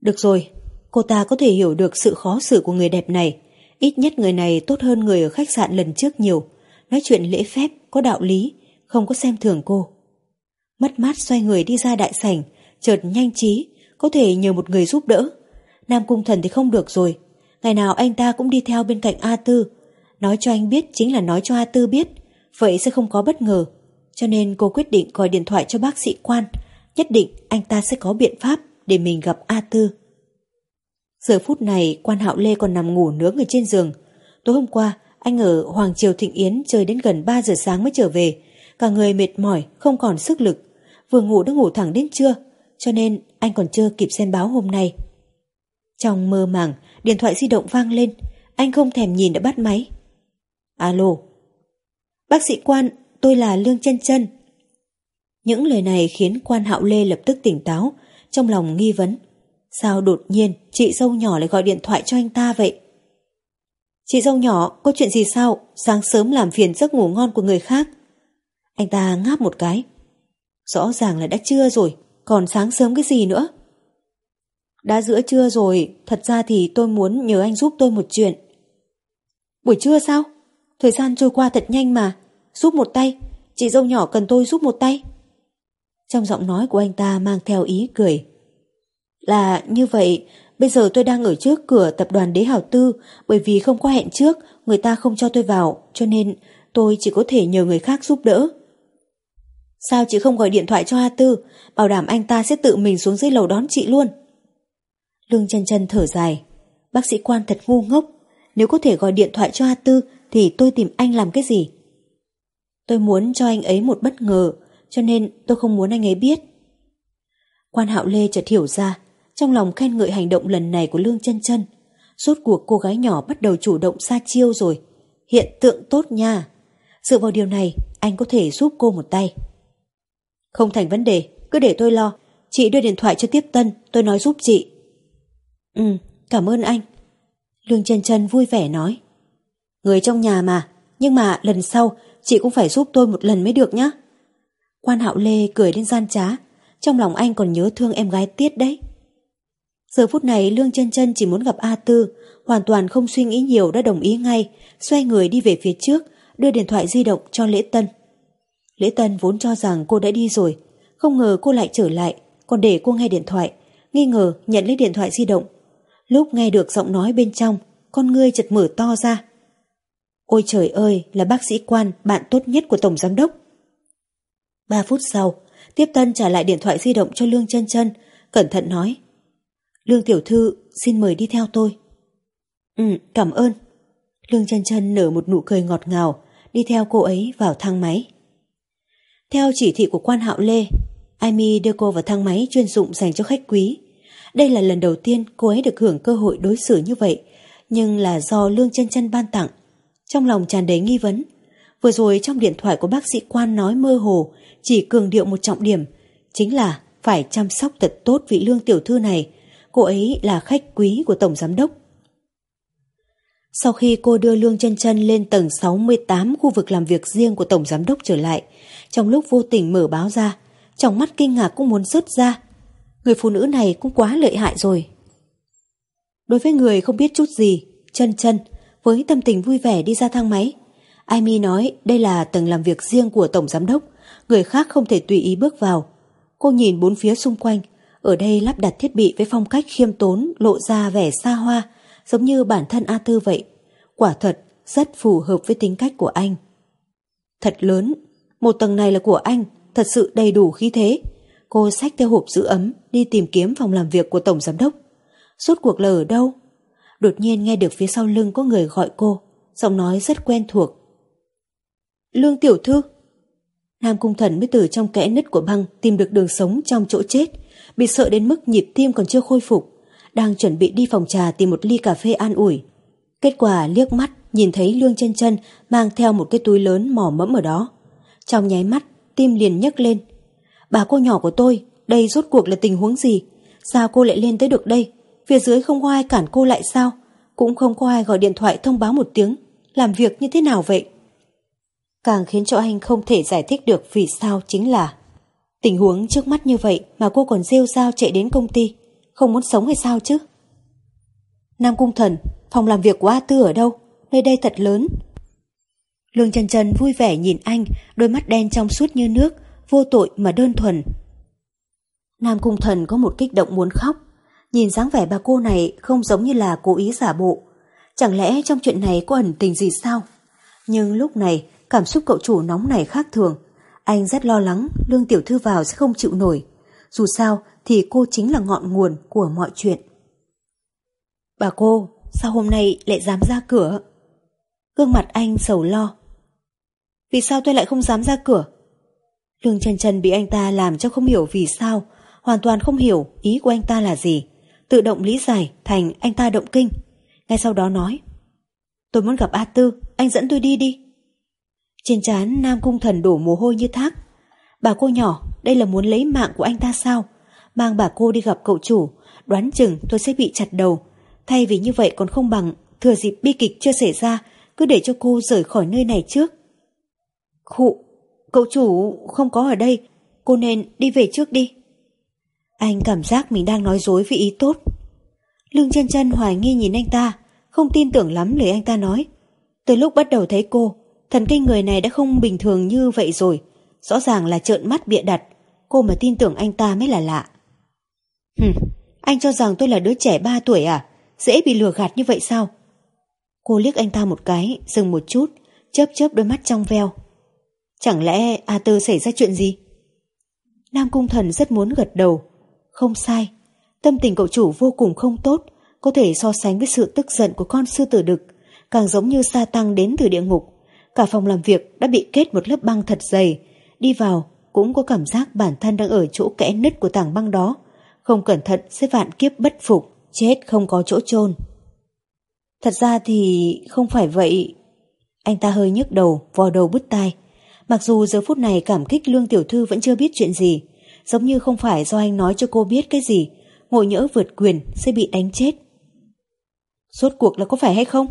Được rồi, cô ta có thể hiểu được sự khó xử của người đẹp này. Ít nhất người này tốt hơn người ở khách sạn lần trước nhiều. Nói chuyện lễ phép, có đạo lý, không có xem thường cô. Mất mát xoay người đi ra đại sảnh, chợt nhanh trí, có thể nhờ một người giúp đỡ. Nam Cung Thần thì không được rồi. Ngày nào anh ta cũng đi theo bên cạnh A Tư. Nói cho anh biết chính là nói cho A Tư biết. Vậy sẽ không có bất ngờ. Cho nên cô quyết định gọi điện thoại cho bác sĩ quan. Nhất định anh ta sẽ có biện pháp để mình gặp A Tư. Giờ phút này quan hạo Lê còn nằm ngủ nướng ở trên giường. Tối hôm qua anh ở Hoàng Triều Thịnh Yến chơi đến gần 3 giờ sáng mới trở về. Cả người mệt mỏi, không còn sức lực. Vừa ngủ đã ngủ thẳng đến trưa cho nên anh còn chưa kịp xem báo hôm nay. Trong mơ màng, điện thoại di động vang lên, anh không thèm nhìn đã bắt máy. Alo. Bác sĩ quan, tôi là Lương chân chân Những lời này khiến quan hạo Lê lập tức tỉnh táo, trong lòng nghi vấn. Sao đột nhiên chị dâu nhỏ lại gọi điện thoại cho anh ta vậy? Chị dâu nhỏ, có chuyện gì sao? Sáng sớm làm phiền giấc ngủ ngon của người khác. Anh ta ngáp một cái. Rõ ràng là đã trưa rồi, còn sáng sớm cái gì nữa? Đã giữa trưa rồi, thật ra thì tôi muốn nhờ anh giúp tôi một chuyện. Buổi trưa sao? Thời gian trôi qua thật nhanh mà. Giúp một tay, chị dâu nhỏ cần tôi giúp một tay. Trong giọng nói của anh ta mang theo ý cười. Là như vậy, bây giờ tôi đang ở trước cửa tập đoàn Đế Hảo Tư bởi vì không có hẹn trước, người ta không cho tôi vào, cho nên tôi chỉ có thể nhờ người khác giúp đỡ. Sao chị không gọi điện thoại cho A Tư, bảo đảm anh ta sẽ tự mình xuống dưới lầu đón chị luôn. Lương chân chân thở dài, bác sĩ quan thật ngu ngốc, nếu có thể gọi điện thoại cho A Tư thì tôi tìm anh làm cái gì? Tôi muốn cho anh ấy một bất ngờ, cho nên tôi không muốn anh ấy biết. Quan Hạo Lê chợt hiểu ra, trong lòng khen ngợi hành động lần này của Lương chân chân. Rốt cuộc cô gái nhỏ bắt đầu chủ động xa chiêu rồi. Hiện tượng tốt nha. Dựa vào điều này, anh có thể giúp cô một tay. Không thành vấn đề, cứ để tôi lo. Chị đưa điện thoại cho tiếp tân, tôi nói giúp chị. Ừ, cảm ơn anh. Lương chân chân vui vẻ nói. Người trong nhà mà, nhưng mà lần sau chị cũng phải giúp tôi một lần mới được nhá. Quan hạo lê cười lên gian trá, trong lòng anh còn nhớ thương em gái Tiết đấy. Giờ phút này Lương chân chân chỉ muốn gặp A Tư, hoàn toàn không suy nghĩ nhiều đã đồng ý ngay, xoay người đi về phía trước, đưa điện thoại di động cho Lễ Tân. Lễ Tân vốn cho rằng cô đã đi rồi, không ngờ cô lại trở lại, còn để cô nghe điện thoại, nghi ngờ nhận lấy điện thoại di động. Lúc nghe được giọng nói bên trong, con ngươi chật mở to ra. Ôi trời ơi, là bác sĩ quan, bạn tốt nhất của Tổng Giám Đốc. Ba phút sau, Tiếp Tân trả lại điện thoại di động cho Lương chân chân cẩn thận nói. Lương Tiểu Thư, xin mời đi theo tôi. Ừ, cảm ơn. Lương chân chân nở một nụ cười ngọt ngào, đi theo cô ấy vào thang máy. Theo chỉ thị của quan hạo Lê, Amy đưa cô vào thang máy chuyên dụng dành cho khách quý. Đây là lần đầu tiên cô ấy được hưởng cơ hội đối xử như vậy, nhưng là do Lương chân chân ban tặng. Trong lòng tràn đầy nghi vấn. Vừa rồi trong điện thoại của bác sĩ quan nói mơ hồ, chỉ cường điệu một trọng điểm, chính là phải chăm sóc thật tốt vị Lương tiểu thư này. Cô ấy là khách quý của Tổng Giám Đốc. Sau khi cô đưa Lương chân chân lên tầng 68 khu vực làm việc riêng của Tổng Giám Đốc trở lại, trong lúc vô tình mở báo ra, trong mắt kinh ngạc cũng muốn rớt ra. Người phụ nữ này cũng quá lợi hại rồi. Đối với người không biết chút gì, chân chân, với tâm tình vui vẻ đi ra thang máy. Amy nói đây là tầng làm việc riêng của Tổng Giám Đốc, người khác không thể tùy ý bước vào. Cô nhìn bốn phía xung quanh, ở đây lắp đặt thiết bị với phong cách khiêm tốn, lộ ra vẻ xa hoa, giống như bản thân A Tư vậy. Quả thật, rất phù hợp với tính cách của anh. Thật lớn, một tầng này là của anh, thật sự đầy đủ khí thế. Cô xách theo hộp giữ ấm, đi tìm kiếm phòng làm việc của Tổng Giám Đốc. Suốt cuộc là ở đâu? Đột nhiên nghe được phía sau lưng có người gọi cô, giọng nói rất quen thuộc. Lương Tiểu Thư Nam Cung Thần mới từ trong kẽ nứt của băng tìm được đường sống trong chỗ chết, bị sợ đến mức nhịp tim còn chưa khôi phục, đang chuẩn bị đi phòng trà tìm một ly cà phê an ủi. Kết quả liếc mắt nhìn thấy Lương chân chân mang theo một cái túi lớn mỏ mẫm ở đó. Trong nháy mắt, tim liền nhấc lên. Bà cô nhỏ của tôi, đây rốt cuộc là tình huống gì? Sao cô lại lên tới được đây? Phía dưới không có ai cản cô lại sao? Cũng không có ai gọi điện thoại thông báo một tiếng. Làm việc như thế nào vậy? Càng khiến cho anh không thể giải thích được vì sao chính là tình huống trước mắt như vậy mà cô còn rêu rao chạy đến công ty. Không muốn sống hay sao chứ? Nam Cung Thần, phòng làm việc của A Tư ở đâu? Nơi đây thật lớn. Lương Trần Trần vui vẻ nhìn anh, đôi mắt đen trong suốt như nước, vô tội mà đơn thuần. Nam Cung Thần có một kích động muốn khóc. Nhìn dáng vẻ bà cô này không giống như là cố ý giả bộ. Chẳng lẽ trong chuyện này có ẩn tình gì sao? Nhưng lúc này, cảm xúc cậu chủ nóng này khác thường. Anh rất lo lắng Lương Tiểu Thư vào sẽ không chịu nổi. Dù sao thì cô chính là ngọn nguồn của mọi chuyện. Bà cô, sao hôm nay lại dám ra cửa? Gương mặt anh sầu lo. Vì sao tôi lại không dám ra cửa? Lương Trần Trần bị anh ta làm cho không hiểu vì sao, hoàn toàn không hiểu ý của anh ta là gì. Tự động lý giải thành anh ta động kinh. Ngay sau đó nói, tôi muốn gặp A Tư, anh dẫn tôi đi đi. Trên trán Nam Cung Thần đổ mồ hôi như thác. Bà cô nhỏ, đây là muốn lấy mạng của anh ta sao? Mang bà cô đi gặp cậu chủ, đoán chừng tôi sẽ bị chặt đầu. Thay vì như vậy còn không bằng thừa dịp bi kịch chưa xảy ra, cứ để cho cô rời khỏi nơi này trước. Khụ, cậu chủ không có ở đây, cô nên đi về trước đi. Anh cảm giác mình đang nói dối vì ý tốt. Lương chân chân hoài nghi nhìn anh ta, không tin tưởng lắm lời anh ta nói. Từ lúc bắt đầu thấy cô, thần kinh người này đã không bình thường như vậy rồi. Rõ ràng là trợn mắt bịa đặt, cô mà tin tưởng anh ta mới là lạ. Hừm, anh cho rằng tôi là đứa trẻ 3 tuổi à? Dễ bị lừa gạt như vậy sao? Cô liếc anh ta một cái, dừng một chút, chớp chớp đôi mắt trong veo. Chẳng lẽ A Tư xảy ra chuyện gì? Nam Cung Thần rất muốn gật đầu. Không sai, tâm tình cậu chủ vô cùng không tốt, có thể so sánh với sự tức giận của con sư tử đực, càng giống như sa tăng đến từ địa ngục. Cả phòng làm việc đã bị kết một lớp băng thật dày, đi vào cũng có cảm giác bản thân đang ở chỗ kẽ nứt của tảng băng đó, không cẩn thận sẽ vạn kiếp bất phục, chết không có chỗ chôn. Thật ra thì không phải vậy. Anh ta hơi nhức đầu, vò đầu bứt tai. Mặc dù giờ phút này cảm kích Lương Tiểu Thư vẫn chưa biết chuyện gì, giống như không phải do anh nói cho cô biết cái gì, ngộ nhỡ vượt quyền sẽ bị đánh chết. Suốt cuộc là có phải hay không?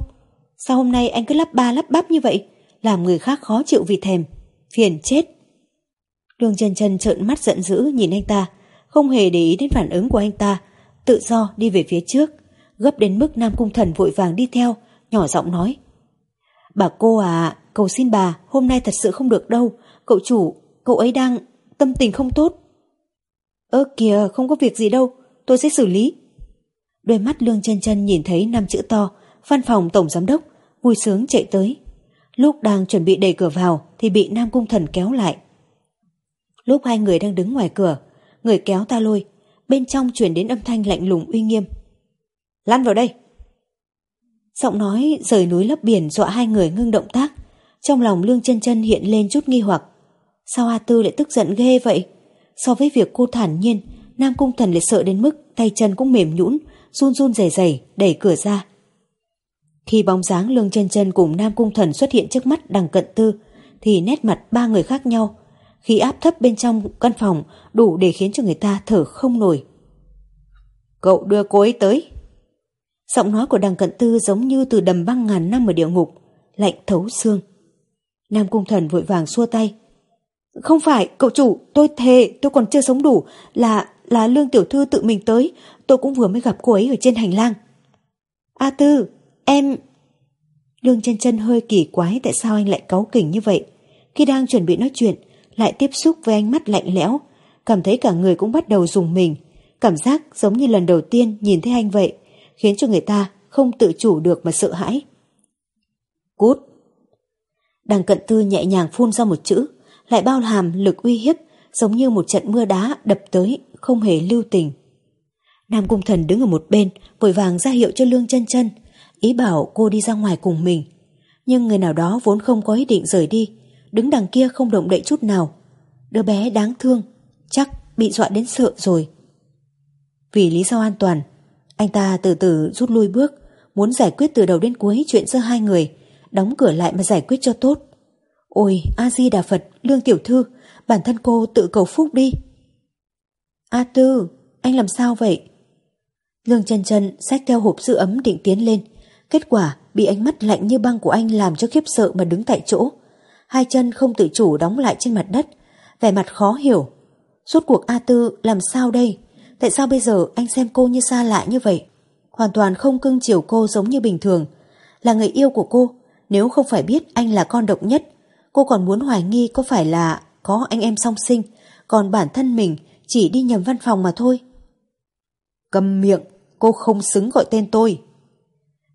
Sao hôm nay anh cứ lắp ba lắp bắp như vậy, làm người khác khó chịu vì thèm, phiền chết. đường chân chân trợn mắt giận dữ nhìn anh ta, không hề để ý đến phản ứng của anh ta, tự do đi về phía trước, gấp đến mức Nam Cung Thần vội vàng đi theo, nhỏ giọng nói. Bà cô à, cầu xin bà, hôm nay thật sự không được đâu, cậu chủ, cậu ấy đang tâm tình không tốt. Ơ kìa, không có việc gì đâu, tôi sẽ xử lý. Đôi mắt Lương chân chân nhìn thấy năm chữ to, văn phòng tổng giám đốc, vui sướng chạy tới. Lúc đang chuẩn bị đẩy cửa vào thì bị Nam Cung Thần kéo lại. Lúc hai người đang đứng ngoài cửa, người kéo ta lôi, bên trong chuyển đến âm thanh lạnh lùng uy nghiêm. Lăn vào đây! Giọng nói rời núi lấp biển dọa hai người ngưng động tác. Trong lòng Lương chân chân hiện lên chút nghi hoặc. Sao A Tư lại tức giận ghê vậy? So với việc cô thản nhiên, Nam Cung Thần lại sợ đến mức tay chân cũng mềm nhũn, run run rẩy rẩy đẩy cửa ra. Khi bóng dáng Lương chân chân cùng Nam Cung Thần xuất hiện trước mắt đằng cận tư, thì nét mặt ba người khác nhau. Khi áp thấp bên trong căn phòng đủ để khiến cho người ta thở không nổi. Cậu đưa cô ấy tới. Giọng nói của đằng cận tư giống như từ đầm băng ngàn năm ở địa ngục, lạnh thấu xương. Nam Cung Thần vội vàng xua tay. Không phải, cậu chủ, tôi thề, tôi còn chưa sống đủ, là là Lương Tiểu Thư tự mình tới, tôi cũng vừa mới gặp cô ấy ở trên hành lang. A Tư, em... Lương chân chân hơi kỳ quái tại sao anh lại cáu kỉnh như vậy. Khi đang chuẩn bị nói chuyện, lại tiếp xúc với ánh mắt lạnh lẽo, cảm thấy cả người cũng bắt đầu dùng mình. Cảm giác giống như lần đầu tiên nhìn thấy anh vậy, khiến cho người ta không tự chủ được mà sợ hãi. Cút! Đằng cận tư nhẹ nhàng phun ra một chữ, lại bao hàm lực uy hiếp, giống như một trận mưa đá đập tới, không hề lưu tình. Nam Cung Thần đứng ở một bên, vội vàng ra hiệu cho Lương chân chân, ý bảo cô đi ra ngoài cùng mình. Nhưng người nào đó vốn không có ý định rời đi, đứng đằng kia không động đậy chút nào. Đứa bé đáng thương, chắc bị dọa đến sợ rồi. Vì lý do an toàn, anh ta từ từ rút lui bước, muốn giải quyết từ đầu đến cuối chuyện giữa hai người, đóng cửa lại mà giải quyết cho tốt. Ôi, A-di-đà Phật, Lương Tiểu Thư, bản thân cô tự cầu phúc đi. A Tư, anh làm sao vậy? Lương chân chân xách theo hộp giữ ấm định tiến lên. Kết quả bị ánh mắt lạnh như băng của anh làm cho khiếp sợ mà đứng tại chỗ. Hai chân không tự chủ đóng lại trên mặt đất, vẻ mặt khó hiểu. Suốt cuộc A Tư làm sao đây? Tại sao bây giờ anh xem cô như xa lạ như vậy? Hoàn toàn không cưng chiều cô giống như bình thường. Là người yêu của cô, nếu không phải biết anh là con độc nhất, cô còn muốn hoài nghi có phải là có anh em song sinh, còn bản thân mình chỉ đi nhầm văn phòng mà thôi. Cầm miệng, cô không xứng gọi tên tôi.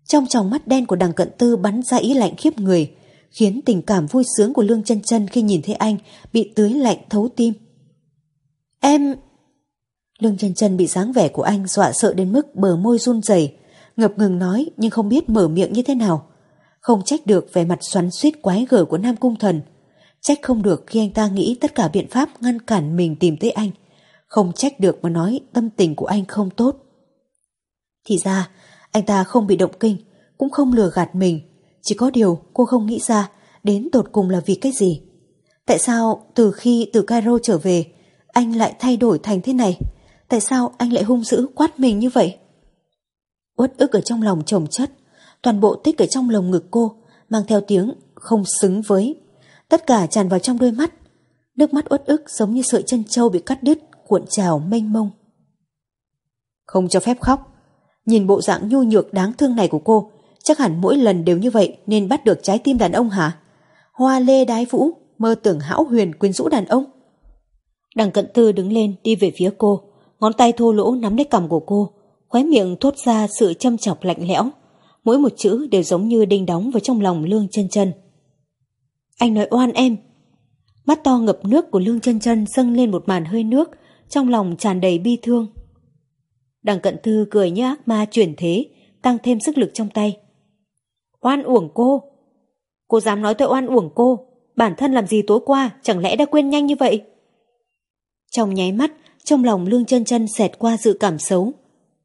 Trong tròng mắt đen của đằng cận tư bắn ra ý lạnh khiếp người, khiến tình cảm vui sướng của Lương chân chân khi nhìn thấy anh bị tưới lạnh thấu tim. Em... Lương chân chân bị dáng vẻ của anh dọa sợ đến mức bờ môi run rẩy, ngập ngừng nói nhưng không biết mở miệng như thế nào. Không trách được vẻ mặt xoắn suýt quái gở của Nam Cung Thần. Trách không được khi anh ta nghĩ tất cả biện pháp ngăn cản mình tìm tới anh. Không trách được mà nói tâm tình của anh không tốt. Thì ra, anh ta không bị động kinh, cũng không lừa gạt mình. Chỉ có điều cô không nghĩ ra đến tột cùng là vì cái gì. Tại sao từ khi từ Cairo trở về, anh lại thay đổi thành thế này? Tại sao anh lại hung dữ quát mình như vậy? Uất ức ở trong lòng chồng chất, toàn bộ tích ở trong lồng ngực cô, mang theo tiếng không xứng với. Tất cả tràn vào trong đôi mắt. Nước mắt uất ức giống như sợi chân trâu bị cắt đứt, cuộn trào mênh mông. Không cho phép khóc. Nhìn bộ dạng nhu nhược đáng thương này của cô, chắc hẳn mỗi lần đều như vậy nên bắt được trái tim đàn ông hả? Hoa lê đái vũ, mơ tưởng hão huyền quyến rũ đàn ông. Đằng cận tư đứng lên đi về phía cô, ngón tay thô lỗ nắm lấy cằm của cô, khóe miệng thốt ra sự châm chọc lạnh lẽo. Mỗi một chữ đều giống như đinh đóng vào trong lòng Lương chân chân. Anh nói oan em. Mắt to ngập nước của Lương chân chân dâng lên một màn hơi nước, trong lòng tràn đầy bi thương. Đằng cận thư cười như ác ma chuyển thế, tăng thêm sức lực trong tay. Oan uổng cô. Cô dám nói tôi oan uổng cô. Bản thân làm gì tối qua, chẳng lẽ đã quên nhanh như vậy? Trong nháy mắt, trong lòng lương chân chân xẹt qua dự cảm xấu.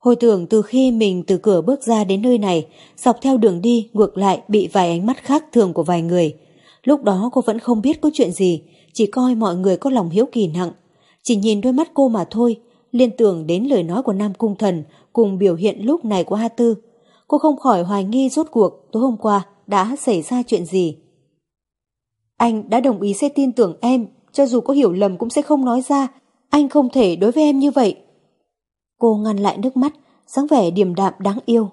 Hồi tưởng từ khi mình từ cửa bước ra đến nơi này, dọc theo đường đi ngược lại bị vài ánh mắt khác thường của vài người. Lúc đó cô vẫn không biết có chuyện gì, chỉ coi mọi người có lòng hiếu kỳ nặng. Chỉ nhìn đôi mắt cô mà thôi, liên tưởng đến lời nói của Nam Cung Thần cùng biểu hiện lúc này của A Tư. Cô không khỏi hoài nghi rốt cuộc tối hôm qua đã xảy ra chuyện gì. Anh đã đồng ý sẽ tin tưởng em, cho dù có hiểu lầm cũng sẽ không nói ra. Anh không thể đối với em như vậy. Cô ngăn lại nước mắt, dáng vẻ điềm đạm đáng yêu.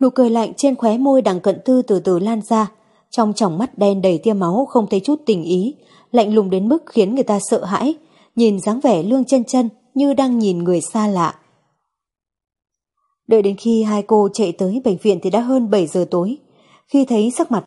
Nụ cười lạnh trên khóe môi đằng cận tư từ từ lan ra, trong tròng mắt đen đầy tia máu không thấy chút tình ý, lạnh lùng đến mức khiến người ta sợ hãi, nhìn dáng vẻ lương chân chân như đang nhìn người xa lạ. Đợi đến khi hai cô chạy tới bệnh viện thì đã hơn 7 giờ tối. Khi thấy sắc mặt